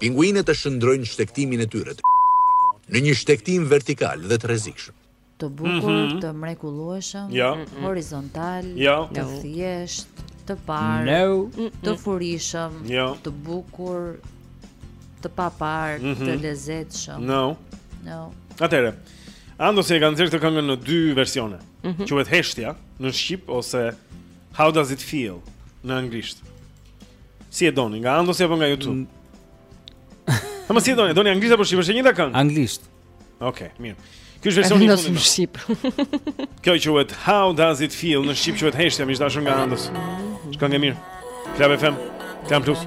Pinguinët e shndërrojnë shtegtimin e tyre në një shtegtim vertikal dhe të rrezikshëm. Të bukur, mhm. të mrekullueshëm, jo. horizontal, jo. të thjesht, të parë, të furishëm, jo. të bukur, të paparë, të mhm. lezetshëm. No. No. Atëherë. Andos e ka nxjerrë këtë këngën në dy versione. Mhm. Quhet Heshtja në shqip ose How does it feel në anglisht. Si e doni, nga Andosi apo nga U2? Hë më si e doni, doni anglisht apo shqip, është e njëjta këngë? Anglisht. Okej, okay, mirë. Ky është versioni i fundit. Në shqip. Kjo quhet How does it feel në shqip quhet Heshtja, miq të dashur nga Andos. Shumë e mirë. Club FM, Klan Plus.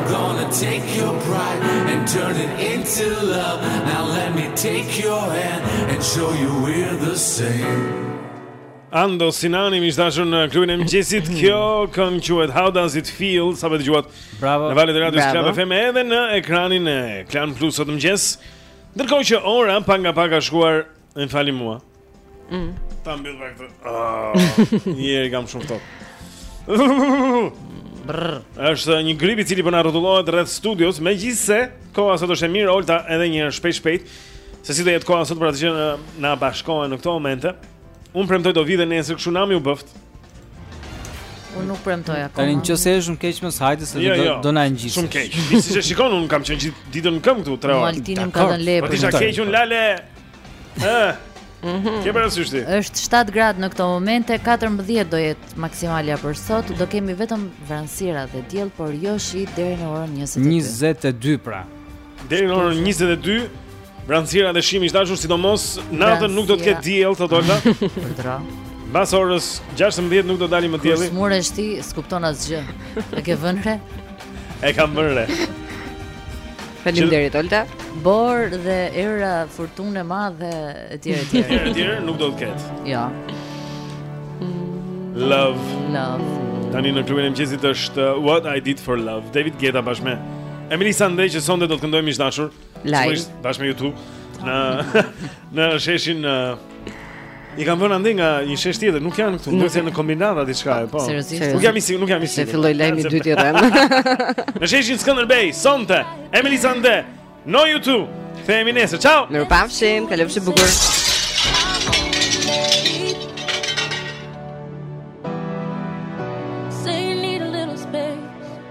Gonna take your pride and turn it into love Now let me take your hand and show you we're the same Andos Sinani miq të dashur në klubin e mëngjesit. Kjo këngë quhet How Does It Feel? Sapo e dëgjuat. Bravo. Në valët e radios Club FM edhe në ekranin e Klan Plus sot në mëngjes. Ndërkohë që ora pak nga pak ka shkuar Më falni mua. Mm. Ta mbyll pak këtë. Ah, njëri kam shumë ftohtë. Brr. Është një grip i cili po na rrotullohet rreth studios, megjithse koha sot është e mirë, Olta edhe një herë shpejt shpejt. Se si do jetë koha sot për ata që na bashkohen në këto momente. Unë premtoj do vij dhe nesër kështu nami u bëft. Unë nuk premtoj akoma. Tani nëse je shumë keq mos hajde se jo, do jo. do na ngjisësh. Shumë keq. Siç e shikon unë kam qenë gjithë ditën në këmbë këtu 3 orë. Maltinin ka dhënë lepë. Po isha keq un lale. Eh. Mhm. Ke parasysh ti? Është 7 gradë në këto momente, 14 do jetë maksimalja për sot. Do kemi vetëm vranësira dhe diell, por jo shi deri në orën 22. 22 pra. Deri në orën 22 vranësira dhe shi miq të dashur, sidomos natën nuk do të ketë diell, thotë Olta. Përdra. Mbas orës 16 nuk do dali më dielli. Kur smuresh ti, s'kupton asgjë. E ke vënë re? E kam vënë re. Faleminderit Olta. Borë dhe erë furtunë e madhe etj etj. Etj nuk do të ketë. Jo. Love. Love. Tani në klubin e mëngjesit është uh, What I Did for Love. David Guetta bashkë me Emeli Sande që sonde do të këndojë mish dashur. Live. Bashkë me U2 në në sheshin në I kam vënë andej nga një shesh tjetër, nuk janë këtu, duhet të jenë në Kombinat a diçka, po. Nuk jam i sigurt, nuk jam i sigurt. Se filloi lajmi i dytë i rëndë. Në sheshin Skënderbej, sonte, Emeli Sande, no U2. Kthehemi nesër. Ciao. Mirupafshim, kalofshi bukur.